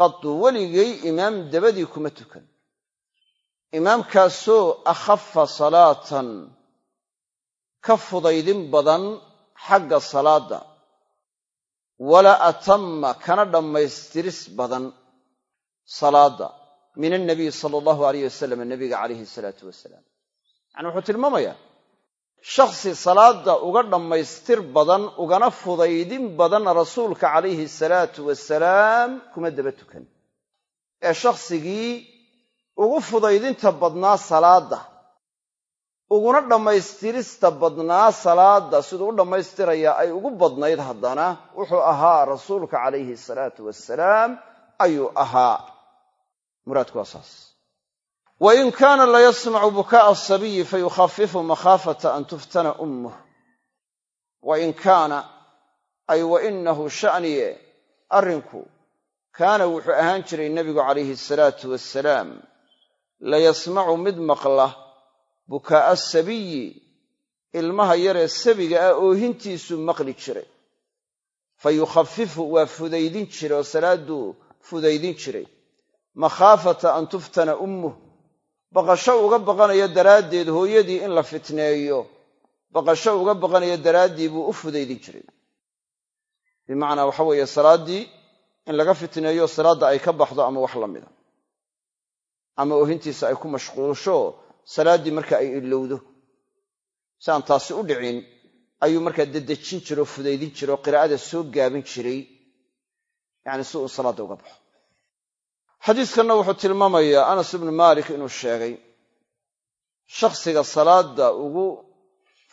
Qatu weligay imaam dabadii kuma tukan. Imaamkaasoo akhafa salaatan ka fudaydin badan xagga salaadda. Walaa atamma kana dhammaystiris badan salaadda min annabiy sala allahu alayh wasalam nebiga calayhi salaatu wasalaam yacani wuxuu tilmaamayaa shakhsi salaadda uga dhammaystir badan ugana fudaydin badan rasuulka calayhi salaatu wasalaam kuma daba tukan. Ee shakhsigii ugu fudaydinta badnaa salaadda uguna dhammaystirista badnaa salaadda siduu u dhammaystirayaa ay ugu badnayd haddana wuxuu ahaa rasuulka calayhi salaatu wasalaam ayuu ahaa muraadku waa saas. Wa in kaana la yasmacu bukaa'a asabiyi fayukhafifu makhaafata an tuftana ummuh wa in kaana ay wa inahu sha'niye arrinku kaana wuxuu ahaan jiray nebigu calayhi asalaatu wasalaam la yasmacu mid maqla bukaa'a asabiyi ilmaha yaree sabiga ah oohintiisuu maqli jiray. Fa yukhafifu waa fudaydin jiray oo salaadduu fudaydin jiray makhaafata an tuftana ummuh. Baqasho uga baqanayo daraaddeed hooyadii in la fitneeyo. Baqasho uga baqanayo daraaddii buu u fudaydin jiray. Bimacnaa waxa weeye salaaddii in laga fitneeyo salaadda ay ka baxdo ama wax la mida. Ama oohintiisa ay ku mashquulsho salaaddii marka ay ilowdo si aan taasi u dhicin ayuu markaa dedejin jire oo fudaydin jire oo qiraa'ada soo gaabin jiray. Yacni si uu salaadda uga baxo xadiiskanna wuxuu tilmaamayaa anas ibnu maalik inuu sheegay shakhsiga salaadda ugu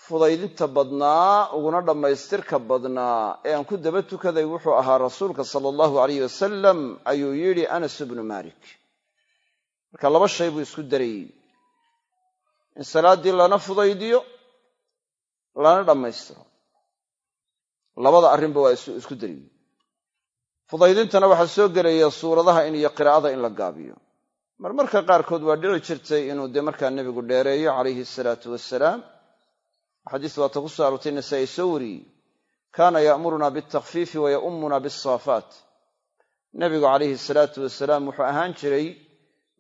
fudaydinta badnaa uguna dhammaystirka badnaa ee aan ku daba tukaday wuxuu ahaa rasuulka sala allahu alayh wasalam ayuu yidhi anas ibnu maalik. Marka laba shay buu isku darayey. In salaaddii lana fudaydiyo lana dhammaystiro. Labada arrinba waa isku dariyey fudaydintana waxaa soo gelaya suuradaha in iyo qiraa'ada in la gaabiyo. Marmarka qaarkood waa dhici jirtay inuu dee markaa nebigu dheereeyo calayhi salaatu wasalaam xadiis waata ku soo aroortay nasaa'i soo wariyey. Kaana ya'muruna biltakfiifi wa ya'ummuna bisaafaat nebigu calayhi salaatu wasalaam wuxuu ahaan jiray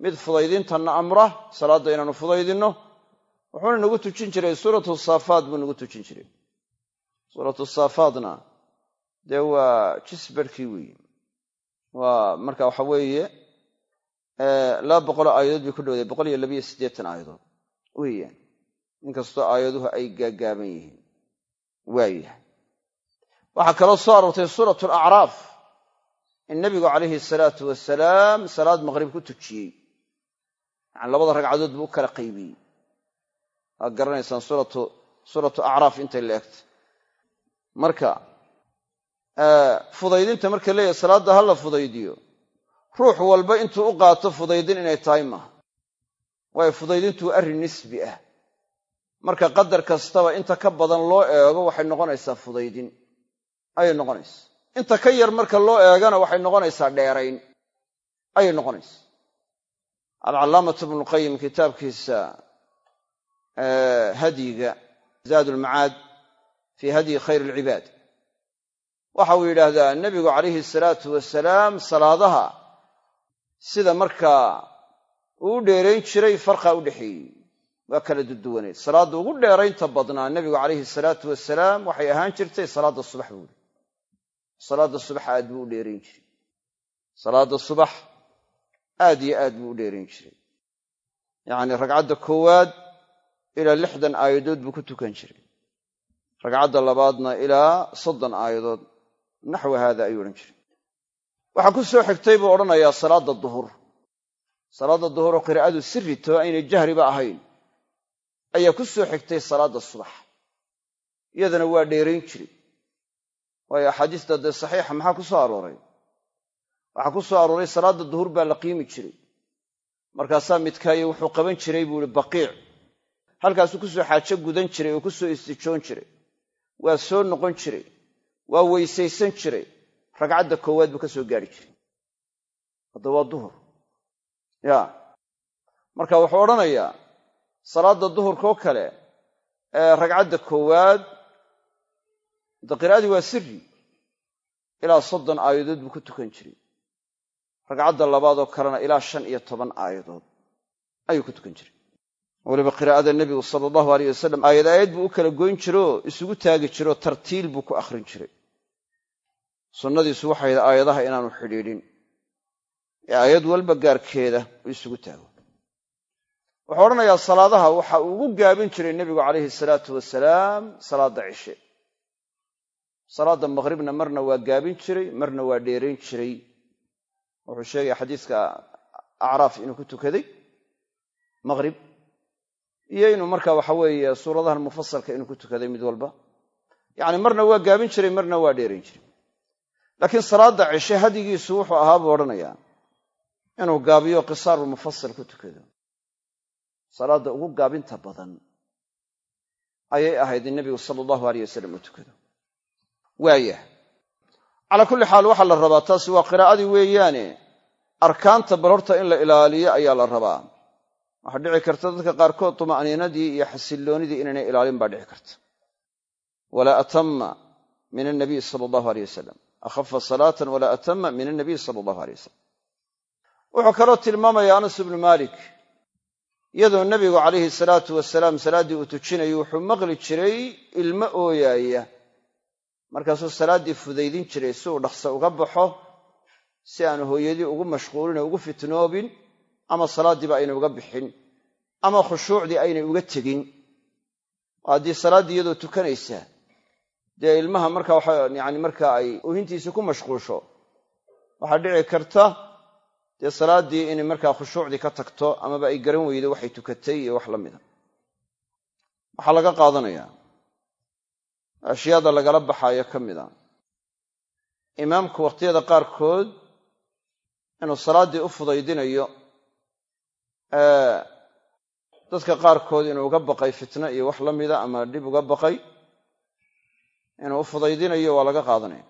mid fudaydintanna amra salaadda inaanu fudaydinno. Wuxuuna nagu tujin jiray suuratu saafaat buu nagu tujin jiray. Suuratu saafaatna dee waa jisbarkii weeye waa marka waxa weeye laba boqoloo aayadood bay ku dhowday boqol iyo labiyo siddeetan aayadood. Weeyaan. Inkastoo aayaduhu ay gaagaaban yihiin. Waayahay. Waxaa kaloo soo aroortay suuratu alacraaf in nebigu calayhi salaatu wasalaam salaad maqrib ku tujiyey. Yani labada ragcadood buu u kala qaybiyey waad garanaysaan suuratu acraaf intay la egtay. Marka fudaydinta marka leeyahay salaadda ha la fudaydiyo. Ruux walba intuu u qaato fudaydin inay tahay maaha waayo fudaydintu arrin nisbi ah. Marka qadar kastaba inta ka badan loo eego waxay noqonaysaa fudaydin. Ayay noqonaysaa. Inta ka yar marka loo eegana waxay noqonaysaa dheerayn. Ayay noqonaysaa. Alcallaamatu ibnulqayim kitaabkiisa hadyiga zaad ulmacaad fii hadyi khayr alcibaad waxa uu yidhaahdaa nebigu calayhi salaatu wasalaam salaadaha sida markaa uu dheerayn jiray farqaa u dhexeeyey waa kala duduwaneed salaadda ugu dheeraynta badnaa nebigu calayhi salaatu wasalaam waxay ahaan jirtay salaadda subax buuri salaadda subax aad buu u dheerayn jiray. Salaadda subax aad iyo aad buu u dheerayn jiray. Yacnii ragcadda koowaad ilaa lixdan aayadood buu ku tukan jiray. Ragcadda labaadna ilaa soddon aayadood naxwa haada ayuu odhan jiray. Waxaa ku soo xigtay buu odhanayaa salaadda duhur. Salaadda duhur oo qiraa'adu sirri too aynay jahriba ahayn ayaa ku soo xigtay salaadda subax. Iyadana waa dheerayn jiray. Waayo axaadiista dee saxiixa maxaa ku soo arooray? Waxaa ku soo arooray salaadda duhur baa la qiimi jiray. Markaasaa midkaayo wuxuu qaban jiray buu ihi baqiic. Halkaasuu ku xaajo gudan jiray oo ku istijoon jiray. Waa soo noqon jiray waa weysaysan jiray. Ragcadda koowaad buu ka soo gaari jiray. Hadda waa duhur. Ya. Marka wuxuu odhanayaa salaadda duhurkaoo kale ee ragcadda koowaad da qiraa'adii waa sirri ilaa soddon aayadood buu ku tukan jiray. Ragcadda labaadoo kalena ilaa shan iyo toban aayadood ayuu ku tukan jiray weliba qiraa'ada nebigu sala allahu aleyh wasalam aayad aayad buu u kala goyn jiroo isugu taagi jiroo tartiil buu ku akhrin jiray. Sunnadiisu waxay yidhi aayadaha inaanu xidhiidhin. Ee aayad walba gaarkeeda uu isugu taago. Wuxuu odhanayaa salaadaha waxa ugu gaabin jiray nebigu calayhi salaatu wasalaam salaadda cishe. Salaadda maqhribna marna waa gaabin jiray marna waa dheerayn jiray. Wuxuu sheegaya xadiiska acraaf inuu ku tukaday maqrib iyo inuu marka waxa weeye suuradahan mufasalka inuu ku tukaday mid walba. Yacni marna waa gaabin jiray marna waa dheerayn jiray. Laakiin salaadda cishe hadigiisu wuxuu ahaa buu odhanayaa inuu gaabiyo qisaarulmufasal ku tukado salaadda ugu gaabinta badan ayay ahayd in nebigu sala allahu aleyh wasalam uu tukado waayah calaa kulli xaal waxaa la rabaa taasi waa qiraa'adii weeyaane arkaanta bal horta in la ilaaliyo ayaa la rabaa waxaa dhici karta dadka qaarkood tuma'niinadii iyo xasilloonidii inaynay ilaalin baa dhici karta. Walaa atama min annabiy sala allahu aleyh wasalam akhafa salaatan walaa atama min annabiy sala allahu aleyh wasalam wuxuu kaloo tilmaamaya anas ibnu maalik iyadoo nebigu calayhi salaatu wasalaam salaaddii uu tujinayo wuxuu maqli jiray ilmo ooyaaya. Markaasuu salaaddii fudaydin jiray si uu dhaqsa uga baxo si aanu hooyadii ugu mashquulin ugu fitnoobin ama salaaddiiba aynay uga bixin ama khushuucdii aynay uga tegin. Haddii salaaddii iyadoo tukanaysa dee ilmaha marka waxa yani marka ay oohintiisii ku mashquusho waxaa dhici karta dee salaaddii inay markaa khushuucdii ka tagto amaba ay garan weydo waxay tukatay iyo wax la mida. Waxaa laga qaadanayaa ashyaada lagala baxaayo ka mid a imaamku wakhtiyada qaarkood inuu salaaddii u fudaydinayo dadka qaarkood inuu uga baqay fitno iyo wax la mida ama dhib uga baqay inuu u fudaydinayo waa laga qaadanaya.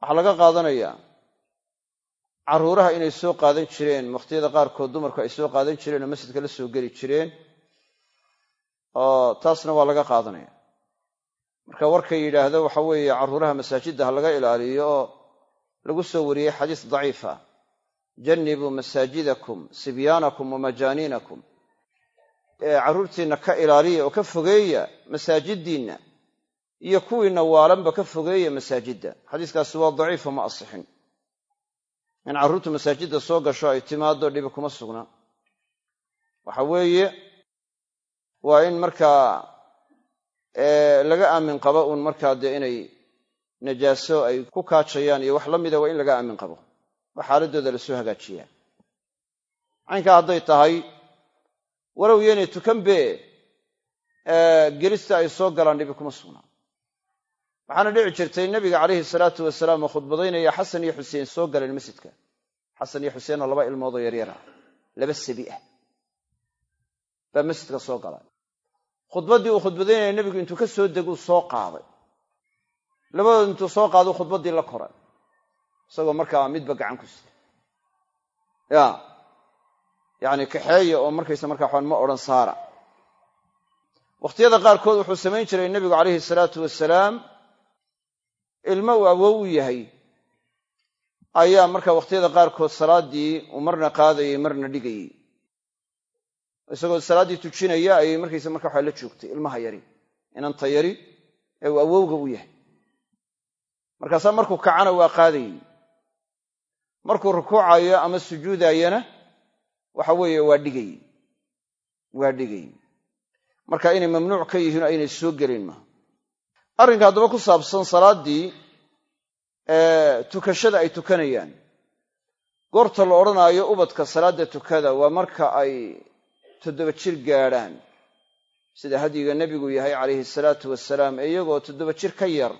Waxaa laga qaadanayaa carruuraha inay soo qaadan jireen wakhtiyada qaarkood dumarku ay soo qaadan jireen oo masjidka la soo geli jireen oo taasna waa laga qaadanaya. Marka warkay yidhaahdo waxa weeye carruuraha masaajidda ha laga ilaaliyo oo lagu soo wariyey xadiis daciif ah jannibuu masaajidakum sibyaanakum wamajaaniinakum carruurtiinna ka ilaaliya oo ka fogeeya masaajiddiinna iyo kuwiinna waalanba ka fogeeya masaajidda. Xadiiskaasi waa daciifo ma asixin. In carruurtu masaajidda soo gasho ay timaaddo dhibi kuma sugna. Waxa weeye waa in markaa laga aamin qabo uun markaa dee inay najaaso ay ku kaajayaan iyo wax la mida waa in laga aamin qabo waa xaaladdooda la soo hagaajiyaa. Caynkaa hadday tahay walow yaynay tukanbe gelista ay soo galaan dhibi kuma sugnaa waxaana dhici jirtay nebiga calayhi salaatu wasalaam oo khudbadaynaya xasan iyo xuseen soo galeen masjidka. Xasan iyo xuseenoo laba ilmoodoo yaryara laba sabi ah baa masjidka soo galay khudbaddii uu khudbadaynaya nebigu intuu ka soo deguu soo qaaday. Labadood intuu soo qaaduu khudbaddii la koray isagoo markaa midba gacan ku sita ya yacni kaxeeya oo markaysa markaa waxaan ma odhan saara. Wakhtiyada qaarkood wuxuu samayn jiray nebigu calayhi salaatu wasalaam ilmo uu awow yahay. Ayaa marka wakhtiyada qaarkood salaaddii uu marna qaadayey marna dhigayey isagoo salaaddii tujinaya ayay markaysa marka waxa la joogtay ilmaha yari inanta yari ee uu awowga u yahay. Markaasaa markuu kacana waa qaadayey markuu rukuucayo ama sujuudayana waxa weeye waa dhigayey waa dhigayey marka inay mamnuuc ka yihiin oo aynay soo gelin maaha. Arrinka haddaba ku saabsan salaaddii tukashada ay tukanayaan. Goorta la odhanaayo ubadka salaadda tukada waa marka ay toddoba jir gaadhaan. Sida hadyiga nebigu yahay calayhi salaatu wasalaam ee iyagoo toddoba jir ka yar.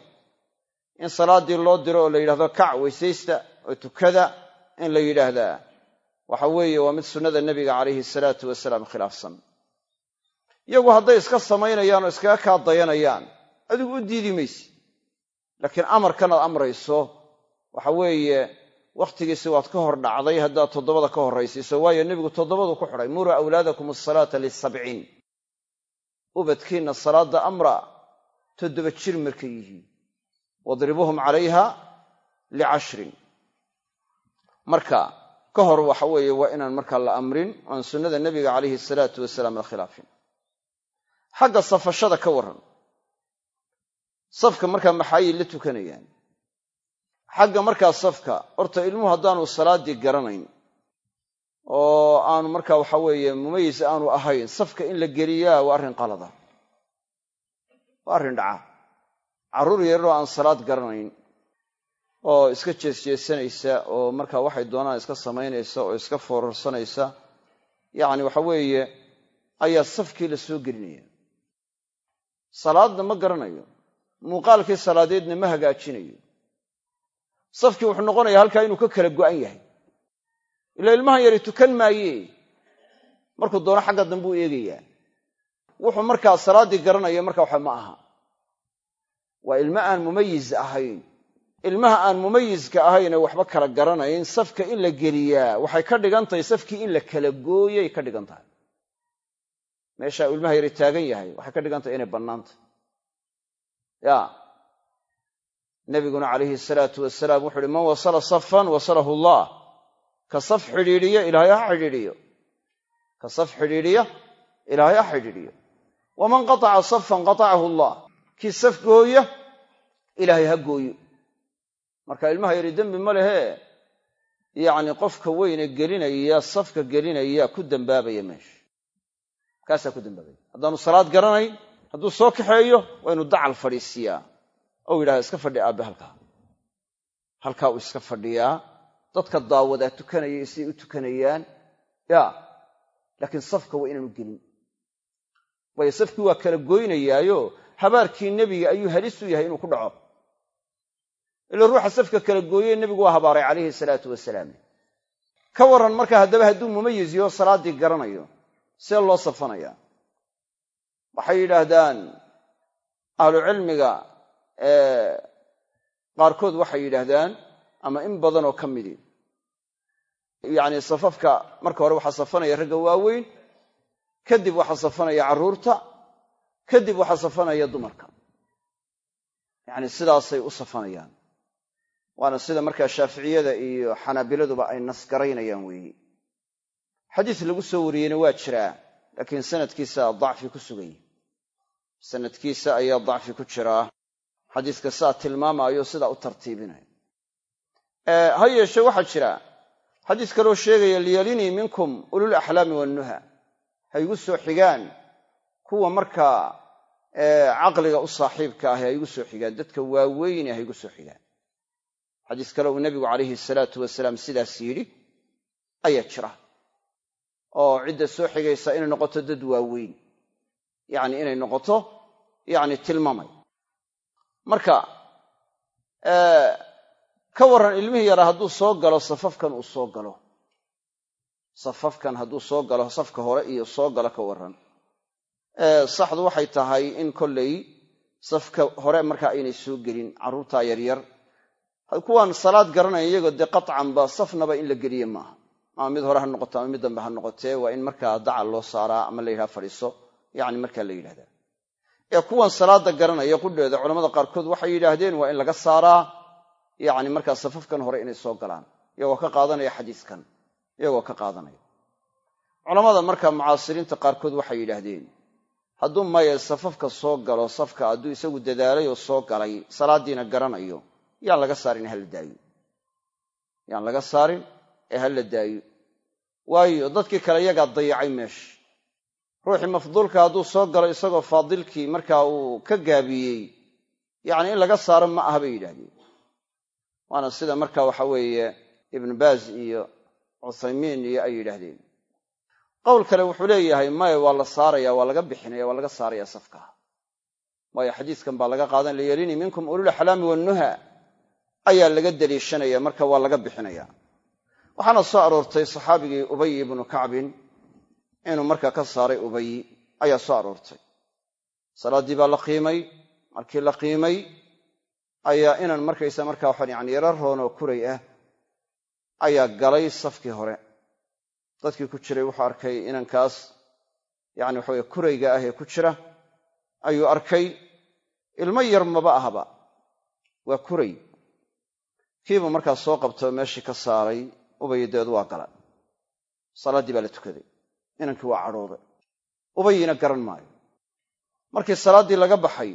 In salaaddii loo diro oo la yidhahdo kac weysaysta oo tukada in la yidhaahdaa. Waxa weeye waa mid sunnada nebiga calayhi salaatu wasalaam khilaafsan. Iyagu hadday iska samaynayaan oo iskaga kaa dayanayaan adigu u diidi maysi. Laakiin amarkanaad amrayso waxa weeye wakhtigiisi waad ka hor dhacday haddaad toddobada ka horraysiiso waayo nebigu toddobadu ku xidhay muruu awlaadakum asalaata lisabciin ubadkiinna salaadda amra toddoba jir markay yihiin. Wadribuuhum calayha licashrin marka ka hor waxa weeye waa inaan markaa la amrin oan sunnada nebiga calayhi salaatu wasalaam la khilaafin. Xagga safashada ka warran. Safka markaa maxaayay la tukanayaan? Xagga markaa safka horta ilmuhu haddaanu salaaddii garanayn oo aanu markaa waxa weeye mumayis aanu ahayn safka in la geliyaa waa arrin qalada. Waa arrin dhaca. Carruur yararoo aan salaad garanayn oo iska jeesjeesanaysa oo markaa waxay doonaan iska samaynaysa oo iska foorarsanaysa yacni waxa weeye ayaa safkii la soo gelinaya. Salaadna ma garanayo. Muuqaalkii salaadeedna ma hagaajinayo. Safkii wuxuu noqonayaa halkaa inuu ka kala go'an yahay. Ila ilmahan yari tukan maaye. Markuu doono xagga dambe u eegayaa. Wuxuu markaa salaaddii garanaya marka waxa ma aha. Waa ilmo aan mumayiz ahayn ilmaha aan mumayiska ahayn ee waxba kala garanayn safka in la geliyaa waxay ka dhigan tahay safkii in la kala gooyay ka dhigan tahay meeshaa ilmaha yari taagan yahay waxay ka dhigan tahay inay bannaantay ya. Nabiguna calayhi salaatu wasalaam wuxu uhi man wasala safan wasalahu allah ka saf xidhiidhiya ilaahay ha xidhiidhiyo. Ka saf xidhiidhiya ilaahay ha xidhiidhiyo. Waman qataca safan qatacahu allah kii saf gooya ilaahay ha gooyo marka ilmaha yari dembi ma lehee yacni qofka weyne gelinaya safka gelinaya ku dambaabaya meesha kaasaa ku dambaabaya. Haddaanu salaad garanayn hadduu soo kaxeeyo waa inuu dacal fadhiisiiyaa ou yidhahda iska fadhi aabbe halkaa. Halkaa uu iska fadhiyaa. Dadka daawadaa tukanaya siday u tukanayaan. Ya laakiin safka waa inaanu gelin. Waayo safkii waa kala goynayaayo. Habaarkii nebiga ayuu halis u yahay inuu ku dhaco ila ruuxa safka kala gooye nebigu waa habaaray calayhi salaatu wasalaam. Ka warran marka haddaba hadduu mumayiz yaho salaaddii garanayo see loo safanayaa waxay yidhaahdaan ahlucilmiga qaarkood waxay yidhaahdaan ama in badanoo ka midi. Yacni safafka marka hore waxaa safanaya ragga waaweyn kadib waxaa safanaya carruurta kadib waxaa safanaya dumarka. Yacni sidaasay u safanayaan waana sida markaa shaaficiyada iyo xanaabiladuba ay nasgaraynayaan weeye xadiis lagu soo wariyeyna waa jiraa laakiin sanadkiisa dacfi ku sugay. Sanadkiisa ayaa dacfi ku jiraa xadiiska sidaa tilmaamaayo sidaa u tartiibinayo ha yeeshe waxaa jira. Xadiis kaloo sheegaya liyalinii minkum ulul axlaami wannuha ha igu soo xigaan kuwa markaa caqliga u saaxiibka ahi ha igu soo xigaan. Dadka waaweyne ha igu soo xigaan xadiis kale uu nebigu calayhi salaatu wasalaam sidaas yidhi ayaa jira oo cidda soo xigaysa inay noqoto dad waaweyn. Yacni inay noqoto yacni tilmaamay. Marka ka warran ilmihii yaraa hadduu soo galo safafkan uu soo galo. Safafkan hadduu soo galo safka hore iyo soo galo ka warran. Saxdu waxay tahay in kollay safka hore markaa aynay soo gelin carruurtaa yaryar kuwaan salaad garanaya iyagoo dee qatcanba safnaba in la geliye maaha. Ama mid hore ha noqoto ama mid dambe ha noqotee waa in markaa dacal loo saaraa ama la fadhiiso. Yacni markaa la yidhahdaa. Ee kuwan salaada garanaya qudheeda culamada qaarkood waxay yidhaahdeen waa in laga saaraa. Yacni markaa safafkan hore inay soo galaan. Iyagoo ka qaadanaya xadiiskan. Iyagoo ka qaadanaya. Culamada markaa mucaasiriinta qaarkood waxay yidhaahdeen hadduu maya safafka soo galo safka hadduu isagu dadaalay oo soo galay salaaddiina garanayo yaan laga saarin hala daayo. Yaan laga saarin ee ha la daayo. Waayo dadkii kale iyagaa dayacay meesha ruuxii mafduulka hadduu soo galo isagoo faadilkii markaa uu ka gaabiyey yacni in laga saaro ma aha bay yidhaahdeen. Waana sida marka waxa weeye ibnu baaz iyo cuthaymiin iyo ay yidhaahdeen. Qowl kale wuxuu leeyahay maya waa la saaraya waa laga bixinaya waa laga saaraya safka. Waayo xadiiskan baa laga qaadan liyalinii minkum ulul axlaami wannuha ayaa laga daliishanaya marka waa laga bixinaya waxaana soo aroortay saxaabigii ubay ibnu kacbin inuu markaa ka saaray ubay ayaa soo aroortay. Salaaddii baa la qiimay markii la qiimay ayaa inan markaysa markaa waxaan yani yaro roon oo kuray ah ayaa galay safkii hore. Dadkii ku jiray wuxuu arkay inankaas yani waxaweye kurayga ah ee ku jira ayuu arkay ilmo yar maba ahba waa kuray kiibuu markaa soo qabtoo meeshii ka saaray ubayideedu waa gala salaaddii baa la tukaday. Inankii waa cadhooday. Ubayina garan maayo. Markii salaaddii laga baxay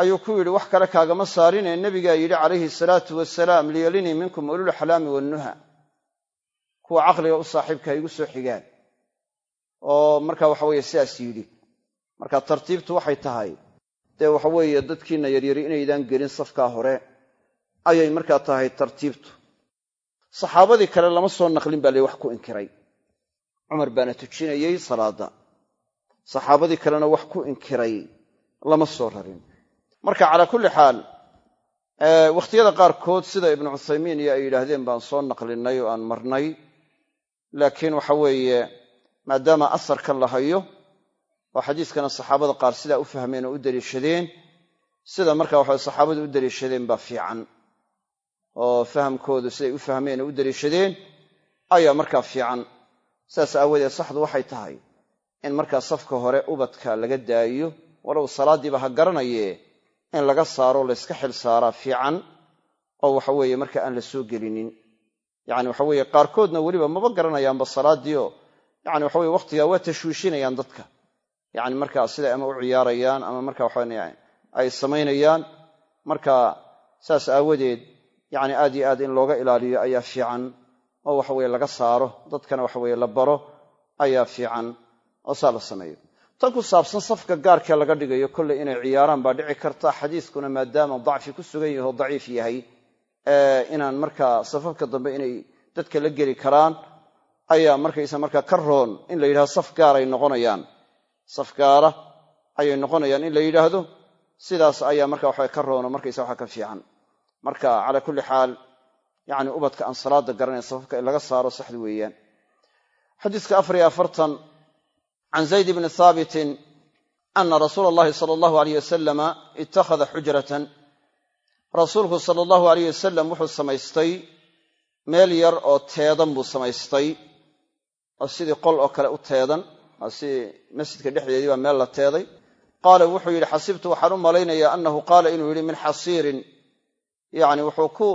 ayuu ku yidhi wax kale kaagama saarinee nebigaa yidhi calayhi salaatu wasalaam liyalinii minkum ulul axlaami wannuha kuwa caqliga u saaxiibka igu soo xigaan. Oo marka waxa weeye sidaas yidhi. Marka tartiibtu waxay tahay dee waxaweeye dadkiinna yaryari inaydaan gelin safkaa hore ayay markaa tahay tartiibtu. Saxaabadii kale lama soo naqlin baa la wax ku inkiray. Cumar baana tujinayey salaadda. Saxaabadii kalena wax ku inkiray lama soo rarin. Marka calaa kulli xaal wakhtiyada qaarkood sida ibnu cuthaymiin iyo ay yidhaahdeen baan soo naqlinay oo aan marnay. Laakiin waxa weeye maadaama asarkan la hayo oo xadiiskana saxaabada qaar sidaa u fahmeen oo u deliishadeen sida marka waxa saxaabadu u deliishadeen baa fiican oo fahamkoodu siday u fahmeen oo u deliishadeen ayaa markaa fiican. Saas aawadeed saxdu waxay tahay in markaa safka hore ubadka laga daayo walow salaaddiiba ha garanaye in laga saaro layska xil saaraa fiican oo waxaweeye marka aan la soo gelinin. Yacni waxaweeye qaarkoodna weliba maba garanayaanba salaaddiioo yani waxaweye wakhtigaa waa tashwiishinayaan dadka. Yacni markaa siday ama u ciyaarayaan ama marka waxaan ay samaynayaan. Marka saas aawadeed yacni aad iyo aad in looga ilaaliyo ayaa fiican. Oo waxaweye laga saaro dadkana waxaweye la baro ayaa fiican. Oo saa la sameeyo. Tan ku saabsan safka gaarkee laga dhigayo kolley inay ciyaaraan baa dhici karta xadiiskuna maadaama dacfi ku sugan yahi oo daciif yahay. Inaan markaa safafka dambe inay dadka la geli karaan ayaa markaysa markaa ka roon in la yidhahdo saf gaaray noqonayaan. Saf gaara ayay noqonayaan in la yidhaahdo. Sidaas ayaa marka waxa ka roono markaysa waxa ka fiican marka calaa kulli xaal yacni ubadka aan salaada garanayn safafka in laga saaro saxdi weeyaan. Xadiiska afar iyo afartan can zayd bni haabitin ana rasuula allahi sala allahu aleyh wasalama ittakhada xujratan. Rasuulku sala allahu aleyh wasalam wuxuu samaystay meel yar oo teedan buu samaystay oo sidii qol oo kale u teedan sidii masjidka dhexdeedii baa meel la teeday. Qaala wuxuu yidhi xasibtu waxaan u malaynayaa annahu qaala inuu yidhi min xasiirin yacni wuxuu ku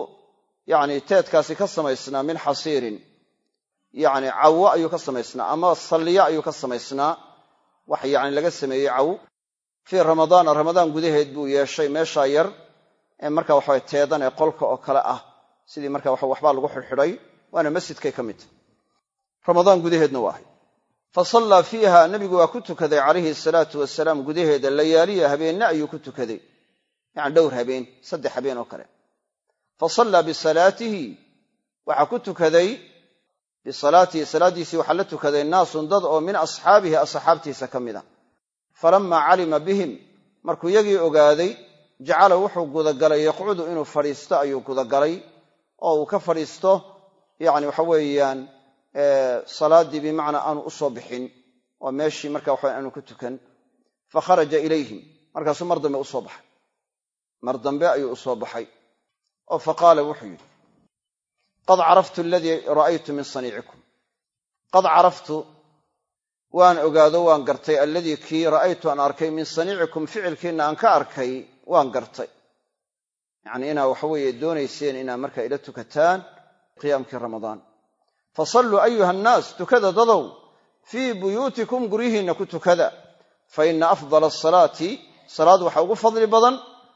yacni teedkaasi ka samaysnaa min xasiirin. Yacni cawo ayuu ka samaysnaa ama salliya ayuu ka samaysnaa. Wax yacni laga sameeyey caw fii ramadaana ramadaan gudaheed buu yeeshay meeshaa yar ee marka waxawa teedan ee qolka oo kale ah. Sidii marka waxbaa lagu xidhxidhay waana masjidkay ka mid. Ramadaan gudaheedna waa fa sallaa fiiha nebigu waa ku tukaday calayhi salaatu wasalaam gudaheeda layaaliya habeenna ayuu ku tukaday. Yacni dhowr habeen saddex habeen oo kale fa sallaa bisalaatihi waxaa ku tukaday bisalaatihi salaaddiisii waxaa la tukaday naasun dad oo min asxaabihi asxaabtiisa ka mida falammaa calima bihim markuu yagii ogaaday jacala wuxuu gudagalay yaqcudu inuu fadhiisto ayuu gudagalay oo uu ka fadhiisto yacni waxa weeyaan salaaddii bimacnaa aanu u soo bixin oo meeshii marka waxa aanu ku tukan fa kharaja ilayhim markaasuu mar dambe u soo baxay mar dambe ayuu u soo baxay oo fa qaala wuxuu yidhi qad caraftu aladii ra'aytu min saniicikum. Qad caraftu waan ogaado waan gartay. Alladii kii ra'aytu aan arkay min saniicikum ficilkiinna aan ka arkay waan gartay. Yacnii inaa waxaweeye doonayseen inaa markaa ila tukataan qiyaamkii ramadaan. Fa salluu ayuha annaas tukada dadow. Fii buyuutikum guryihiinna ku tukada. Fa ina afdala asalaati salaad waxaa ugu fadli badan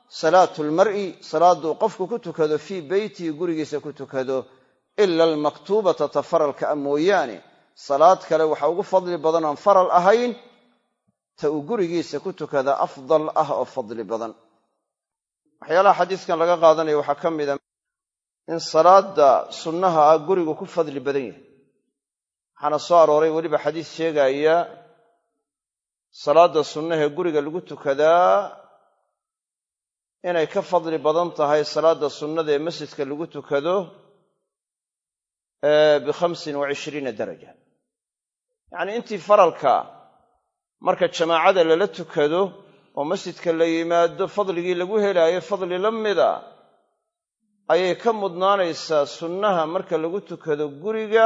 salaatu lmar'i salaaduu qofku ku tukado fii beytihi gurigiisa ku tukado ila almaktuubata ta faralka a mooyaane salaad kale waxaa ugu fadli badan aan faral ahayn ta uu gurigiisa ku tukada afdal ah oo fadli badan. Waxyaalaha xadiiskan laga qaadanaya waxaa ka mida in salaadda sunnaha ah gurigu ku fadli badan yahay. Waxaana soo arooray weliba xadiis sheegaya salaadda sunnahaee guriga lagu tukadaa inay ka fadli badan tahay salaadda sunnada ee masjidka lagu tukado bikhamsin wa cishriina daraja. Yacnii intii faralka marka jamaacada lala tukado oo masjidka la yimaado fadligii lagu helaayo fadli la mida ayay ka mudnaanaysaa sunnaha marka lagu tukado guriga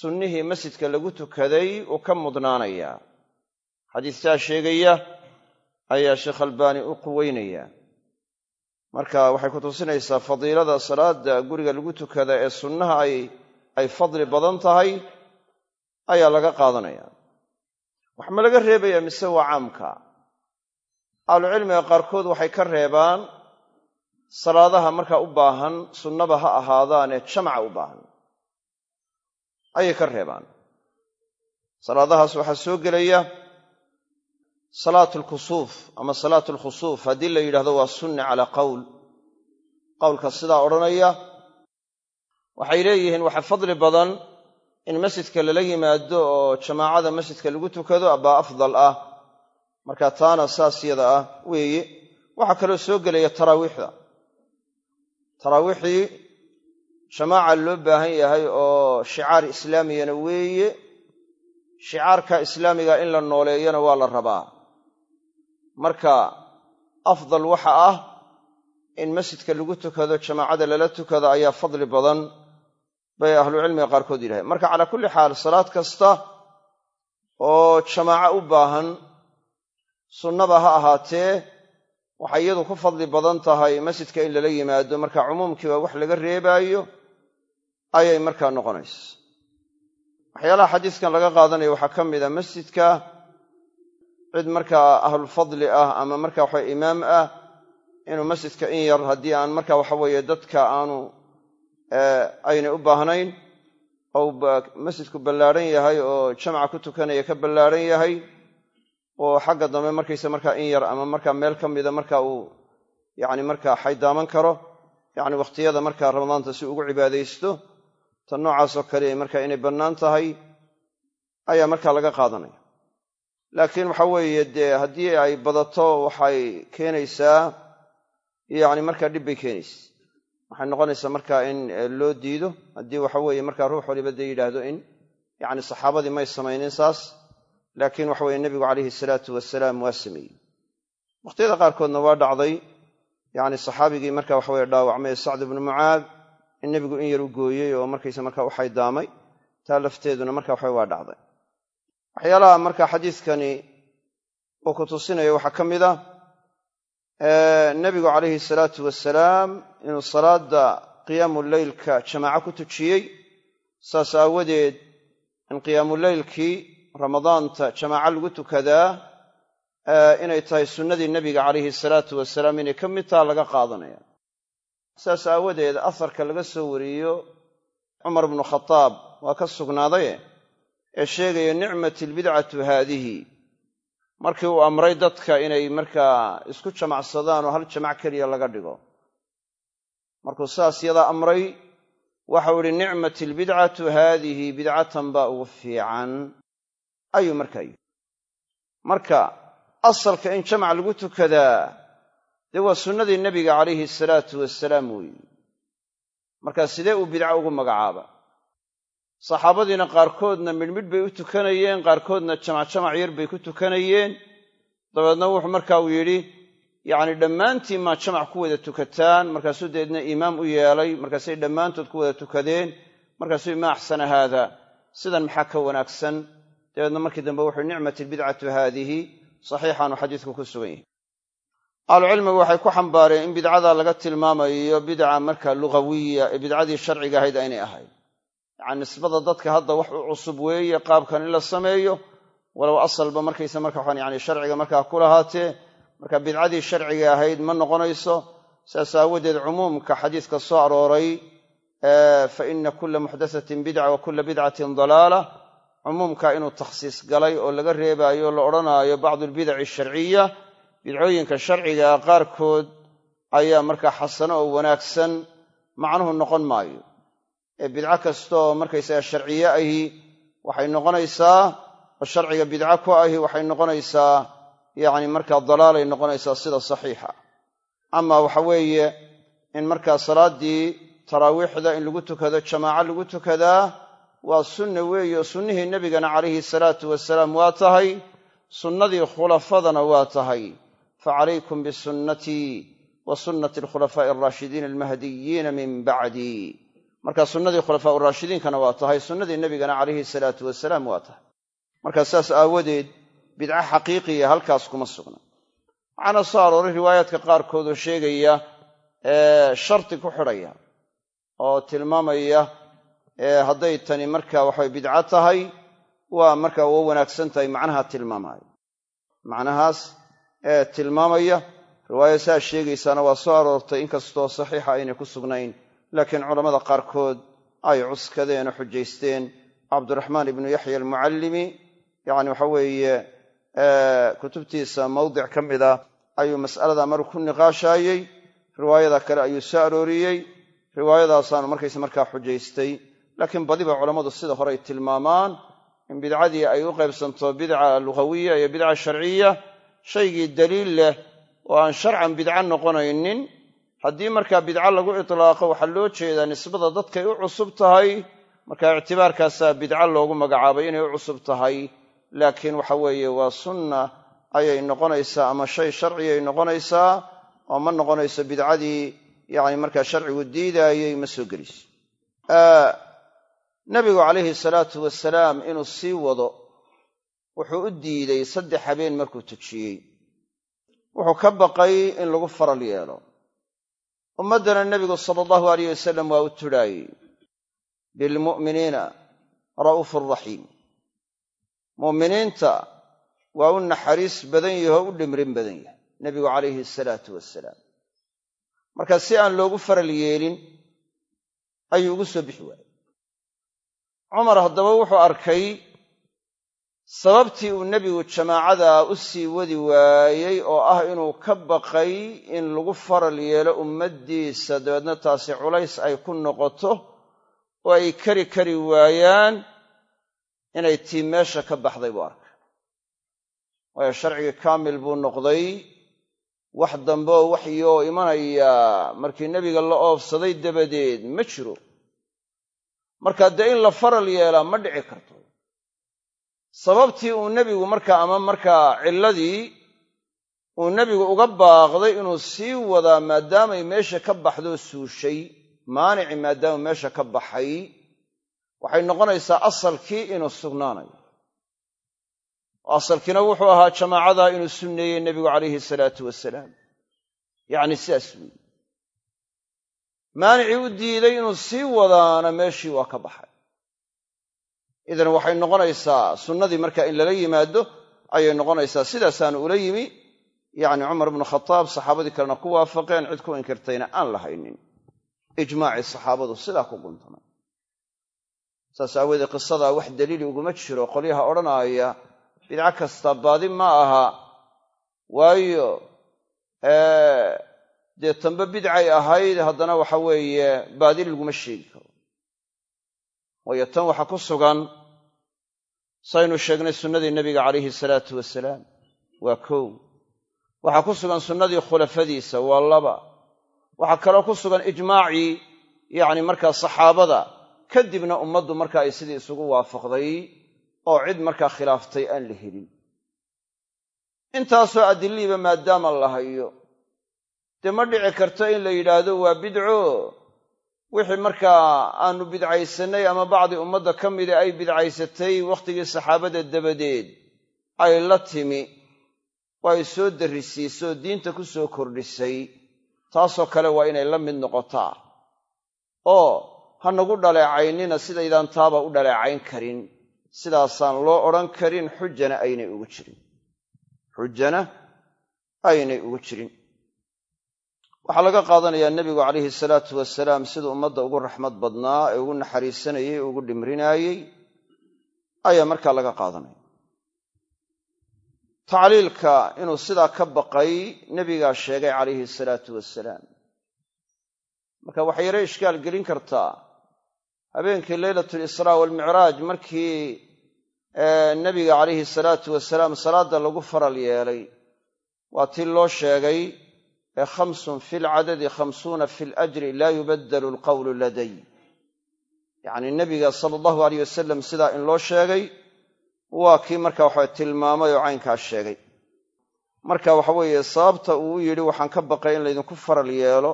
sunnihii masjidka lagu tukaday uu ka mudnaanayaa. Xadiistaa sheegaya ayaa sheekh albaani u quweynaya. Marka waxay ku tusinaysaa fadiilada salaada guriga lagu tukada ee sunnaha ay fadli badan tahay ayaa laga qaadanaya. Wax ma laga reebayaa mise waa caamka? Ahlucilmiga qaarkood waxay ka reebaan salaadaha markaa u baahan sunnaba ha ahaadaanee jamaca u baahan. Ayay ka reebaan. Salaadahaas waxaa soo gelaya salaatu alkusuuf ama salaatu alkhusuuf haddii la yidhahdo waa sunni calaa qowl qowlka sidaa odhanaya waxay leeyihiin waxa fadli badan in masjidka lala yimaado oo jamaacada masjidka lagu tukado baa afdal ah. Marka taana saas yada ah weeye waxaa kaloo soo gelaya taraawiixda taraawiixdii jamaaca loo baahan yahay oo shicaar islaamiyana weeye shicaarka islaamiga in la nooleeyana waa la rabaa marka afdal waxa ah in masjidka lagu tukado jamaacada lala tukado ayaa fadli badan bay ahlucilmiga qaarkood yidhahdeen. Marka calaa kulli xaal salaad kasta oo jamaaco u baahan sunnaba ha ahaatee waxay iyadu ku fadli badan tahay masjidka in lala yimaado. Marka cumuumkiiba wax laga reebaayo ayay markaa noqonaysa. Waxyaalaha xadiiskan laga qaadanaya waxaa ka mid a masjidka cid markaa ahlulfadli ah ama marka waxa imaam ah inuu masjidka in yar haddii aan marka waxa weeye dadka aanu aynay u baahnayn ou masjidku ballaadhan yahay oo jamca ku tukanaya ka ballaadhan yahay oo xagga dambe markaysa markaa in yar ama markaa meel ka mida marka uu yacni markaa xaydaaman karo yacni wakhtiyada markaa ramadaanta si ugu cibaadaysto tan noocaasoo kale markaa inay bannaan tahay ayaa markaa laga qaadanaya laakiin waxa weeye dee haddii ay badato waxay keenaysaa yacni markaa dhib bay keenaysa waxay noqonaysaa markaa in loo diido. Haddii waxa weeye markaa ruux waliba dee yidhaahdo in yacni saxaabadii may samaynin saas laakiin waxa weye nebigu calayhi salaatu wasalaam waa sameeyey. Wakhtiyada qaarkoodna waa dhacday yacni saxaabigii marka waxa weye dhaawacmay sacd ibnu mucaad in nebigu in yar u gooyey oo markaysa markaa u xaydaamay taa lafteeduna marka waxa waa dhacday waxyaalaha marka xadiiskani uu ku tusinayo waxaa ka mid a nebigu calayhi salaatu wasalaam inuu salaadda qiyaamu leylka jamaaco ku tujiyey saas aawadeed in qiyaamuleylkii ramadaanta jamaaco lagu tukadaa inay tahay sunnadii nebiga calayhi salaatu wasalaam inay ka mid taha laga qaadanaya. Saas aawadeed asarka laga soo wariyo cumar bnu khadaab waa ka sugnaadaye ee sheegaya nicmat albidcatu haadihi. Markii uu amray dadka inay markaa isku jamacsadaan oo hal jamac keliya laga dhigo. Markuu saas yadaa amray waxau idhi nicmat albidcatu haadihi bidcatan baa ugu fiican. Ayuu markaa yidhi. Marka asalka in jamac lagu tukadaa dee waa sunnadii nebiga calayhi salaatu wasalaam weeye markaa sidee uu bidco ugu magacaaba saxaabadiina qaarkoodna midhmidh bay u tukanayeen qaarkoodna jamacjamac yar bay ku tukanayeen. Dabeedna wuxuu marka uu yidhi yacni dhammaantiin maa jamac ku wada tukataan. Markaasuu dabeedna imaam u yeelay markaasay dhammaantood ku wada tukadeen. Markaasuu maa axsana haada sidan maxaa ka wanaagsan? Dabeedna markii dambe wuxuu nicmat albidcatu haadihi. Saxiixaanu xadiidku ku sugan yahay. Ahlucilmigu waxay ku xambaareen in bidcada laga tilmaamayo bidca marka lugawiya ee bidcadii sharciga ahayd aynay ahayd yacani nisbada dadka hadda wax u cusub weeye qaabkan in la sameeyo walow asalba markaysa marka waxaan yani sharciga markaa ku lahaatee marka bidcadii sharciga ahayd ma noqonayso saas aawadeed cumuumka xadiiska soo arooray fa ina kula muxdathatin bidca wa kula bidcatin dalaala cumuumka inuu takhsiis galay oo laga reebaayo la odhanaayo bacdu albidaci asharciya bidcooyinka sharcigaa qaarkood ayaa markaa xasano oo wanaagsan macnuhu noqon maayo ee bidco kastaoo markaysaga sharciye ahi waxay noqonaysaa oo sharciga bidco ku ahi waxay noqonaysaa yacni markaa dalaalay noqonaysaa sida saxiixa. Ama waxa weeye in markaa salaaddii taraawiixda in lagu tukado jamaaco lagu tukadaa waa sunna weeye oo sunnihii nebigana calayhi salaatu wasalaam waa tahay sunnadii khulafadana waa tahay. Fa calaykum bisunnatii wa sunnati alkhulafaa'i alraashidiina almahdiyiina min bacdii marka sunnadii khulafaa uraashidiinkana waa tahay sunnadii nebigana calayhi salaatu wasalaam waa tahay. Markaa saas aawadeed bidco xaqiiqiya halkaas kuma sugna. Waxaana soo arooray riwaayaadka qaarkood oo sheegaya shardi ku xidhaya oo tilmaamaya hadday tani marka waxay bidco tahay waa marka waa wanaagsan tahay macnaha tilmaamaayo macnahaas tilmaamaya riwaaya saa sheegaysaana waa soo aroortay inkastoo saxiixa aynay ku sugnayn laakiin culammada qaarkood ay cuskadeen oo xujaysteen. Cabdiraxmaan ibnu yaxya almucallimi yacni waxa weeye kutubtiisa mawdic ka mid ah ayuu mas'alada maruu ku niqaashaayey. Riwaayada kale ayuu soo arooriyey. Riwaayadaasaanu markaysa markaa xujaystay. Laakiin badiba culammadu sida hore tilmaamaan in bidcadii ay u qaybsanto bidca lugawiya iyo bidca sharciya shaygii daliil leh oo aan sharcan bidco noqonaynin haddii markaa bidco lagu itlaaqo waxaa loo jeedaa nisbada dadkay u cusub tahay. Markaa ictibaarkaasaa bidco loogu magacaabay inay u cusub tahay. Laakiin waxa weeye waa sunna ayay noqonaysaa ama shay sharciyay noqonaysaa oo ma noqonayso bidcadii yacni markaa sharcigu diidaayey ma soo gelayso nabigu calayhi salaatu wasalaam inuu sii wado wuxuu u diiday saddex habeen markuu tujiyey wuxuu ka baqay in lagu faral yeelo ummaddana nebigu sala allahu alayh wasalam waa u tudhaayey bilmu'miniina ra'uufun raxiim mu'miniinta waa u naxariis badan yahe oo u dhimrin badan yahay nebigu calayhi asalaatu wasalaam marka si aan loogu faral yeelin ayuu ugu soo bixi waayey cumar haddaba wuxuu arkay sababtii uu nebigu jamaacada u sii wadi waayey oo ah inuu ka baqay in lagu faral yeelo ummaddiisa dabeedna taasi culays ay ku noqoto oo ay kari kari waayaan inay tii meesha ka baxday buu arkay. Waayo sharcigii kaamil buu noqday wax dambe oo waxyoo imanaya markii nebiga la oofsaday dabadeed ma jiro. Markaa dee in la faral yeelaa ma dhici karto sababtii uu nebigu markaa ama markaa cilladii uu nebigu uga baaqday inuu sii wadaa maadaamay meesha ka baxdoo suushay maanici maadaama meesha ka baxay waxay noqonaysaa asalkii inuu sugnaanayo. Asalkiina wuxuu ahaa jamaacada inuu sunneeyey nebigu calayhi salaatu wasalaam. Yacni sidaas weeye. Maanicii u diiday inuu sii wadaana meeshii waa ka baxay idan waxay noqonaysaa sunnadii marka in lala yimaado ayay noqonaysaa sidaasaanu ula yimi. Yacni cumar ibnu khataab saxaabadii kalena ku waafaqeen cid ku inkirtayna aan la haynin ijmaacii saxaabadu sidaa ku guntamay saas aawoodee qisadaa wax daliili uguma jiro qolyaha odhanaaya bidco kasta baadi ma aha. Waayo dee tanbe bidcay ahayd haddana waxa weeye baadi laguma sheegi karo. Waayo tan waxaa ku sugan saynu sheegnay sunnadii nebiga calayhi salaatu wasalaam. Waa kow. Waxaa ku sugan sunnadii khulafadiisa waa laba. Waxaa kaloo ku sugan ijmaacii yacni markaa saxaabada kadibna ummaddu marka ay sidii isugu waafaqday oo cid markaa khilaaftay aan la helin. Intaasoo adiliiba maadaama la hayo. Dee ma dhici karto in la yidhaahdo waa bidco wixii markaa aanu bidcaysannay ama bacdi ummadda ka mida ay bidcaysatay wakhtigii saxaabada dabadeed ay la timi oo ay soo darrisiisoo diinta ku soo kordhisay taasoo kale waa inay la mid noqotaa. Oo ha nagu dhaleecaynina sidaydaan taaba u dhaleecayn karin sidaasaan loo odhan karin xujana aynay ugu jirin. Xujana aynay ugu jirin waxaa laga qaadanayaa nebigu calayhi salaatu wasalaam siduu ummadda ugu raxmad badnaa ee ugu naxariisanayey ee ugu dhimrinaayey ayaa markaa laga qaadanaya. Tacliilka inuu sidaa ka baqay nebigaa sheegay calayhi salaatu wasalaam marka waxay yare ishkaal gelin kartaa. Habeenkii leylatu lisraa waalmicraaj markii nebiga calayhi salaatu wasalaam salaadda lagu faral yeelay waa tii loo sheegay ee khamsun fi lcadadi khamsuuna fi lajri laa yubaddalu alqawlu laday. Yacnii nebiga sala allahu aleyh wasalam sidaa in loo sheegay waa kii marka waxa tilmaamay oo caynkaas sheegay. Marka waxa weeye sababta uu u yidhi waxaan ka baqay in laydinku faral yeelo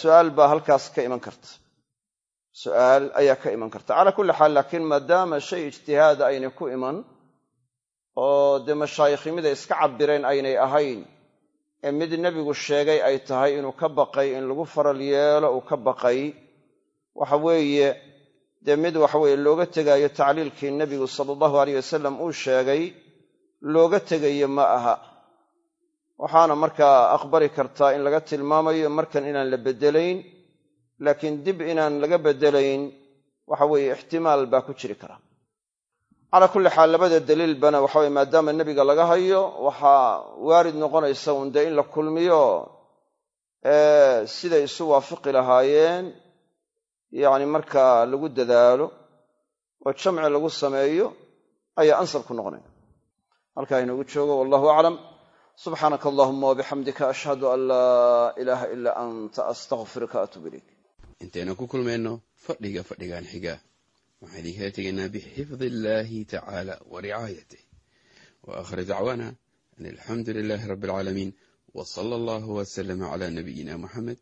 su'aal baa halkaas ka iman karta. Su'aal ayaa ka iman karta. Calaa kulli xaal laakiin maadaama shay ijtihaada aynay ku iman oo dee mashaayikhimiday iska cabbireen aynay ahayn ee mid nebigu sheegay ay tahay inuu ka baqay in lagu faral yeelo uu ka baqay waxa weeye dee mid waxaweye looga tegaayo tacliilkii nebigu sala allahu aleyh wasalam uu sheegay looga tegayo ma aha. Waxaana markaa aqbali kartaa in laga tilmaamayo markan inaan la beddelayn laakiin dib inaan laga beddelayn waxa weeye ixtimaal baa ku jiri kara calaa kulli xaal labada daliilbana weye maadaama nebiga laga hayo waxaa waarid noqonaysa un dee in la kulmiyo siday isu waafiqi lahaayeen yacni markaa lagu dadaalo oo jamci lagu sameeyo ayaa ansab ku noqonaya. Halkaa inoogu joogo wallahu aclam. Subxaanaka allahuma wabixamdika ashhadu an laa ilaaha ilaa anta astaqfiruka atuub ilayk. Intaynu ku kulmayno fadhiga fadhigan xiga waxaan idinkala tegaynaa bixifdi illaahi tacaala wa ricaayatih wa aakhir dacwaana an alxamdu lilaahi rabbi alcaalamiin wa sala allahu wasalama calaa nabiyina muxamed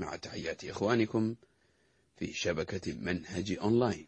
maca taxiyaati ikhwaanikum fi shabakati manhaji online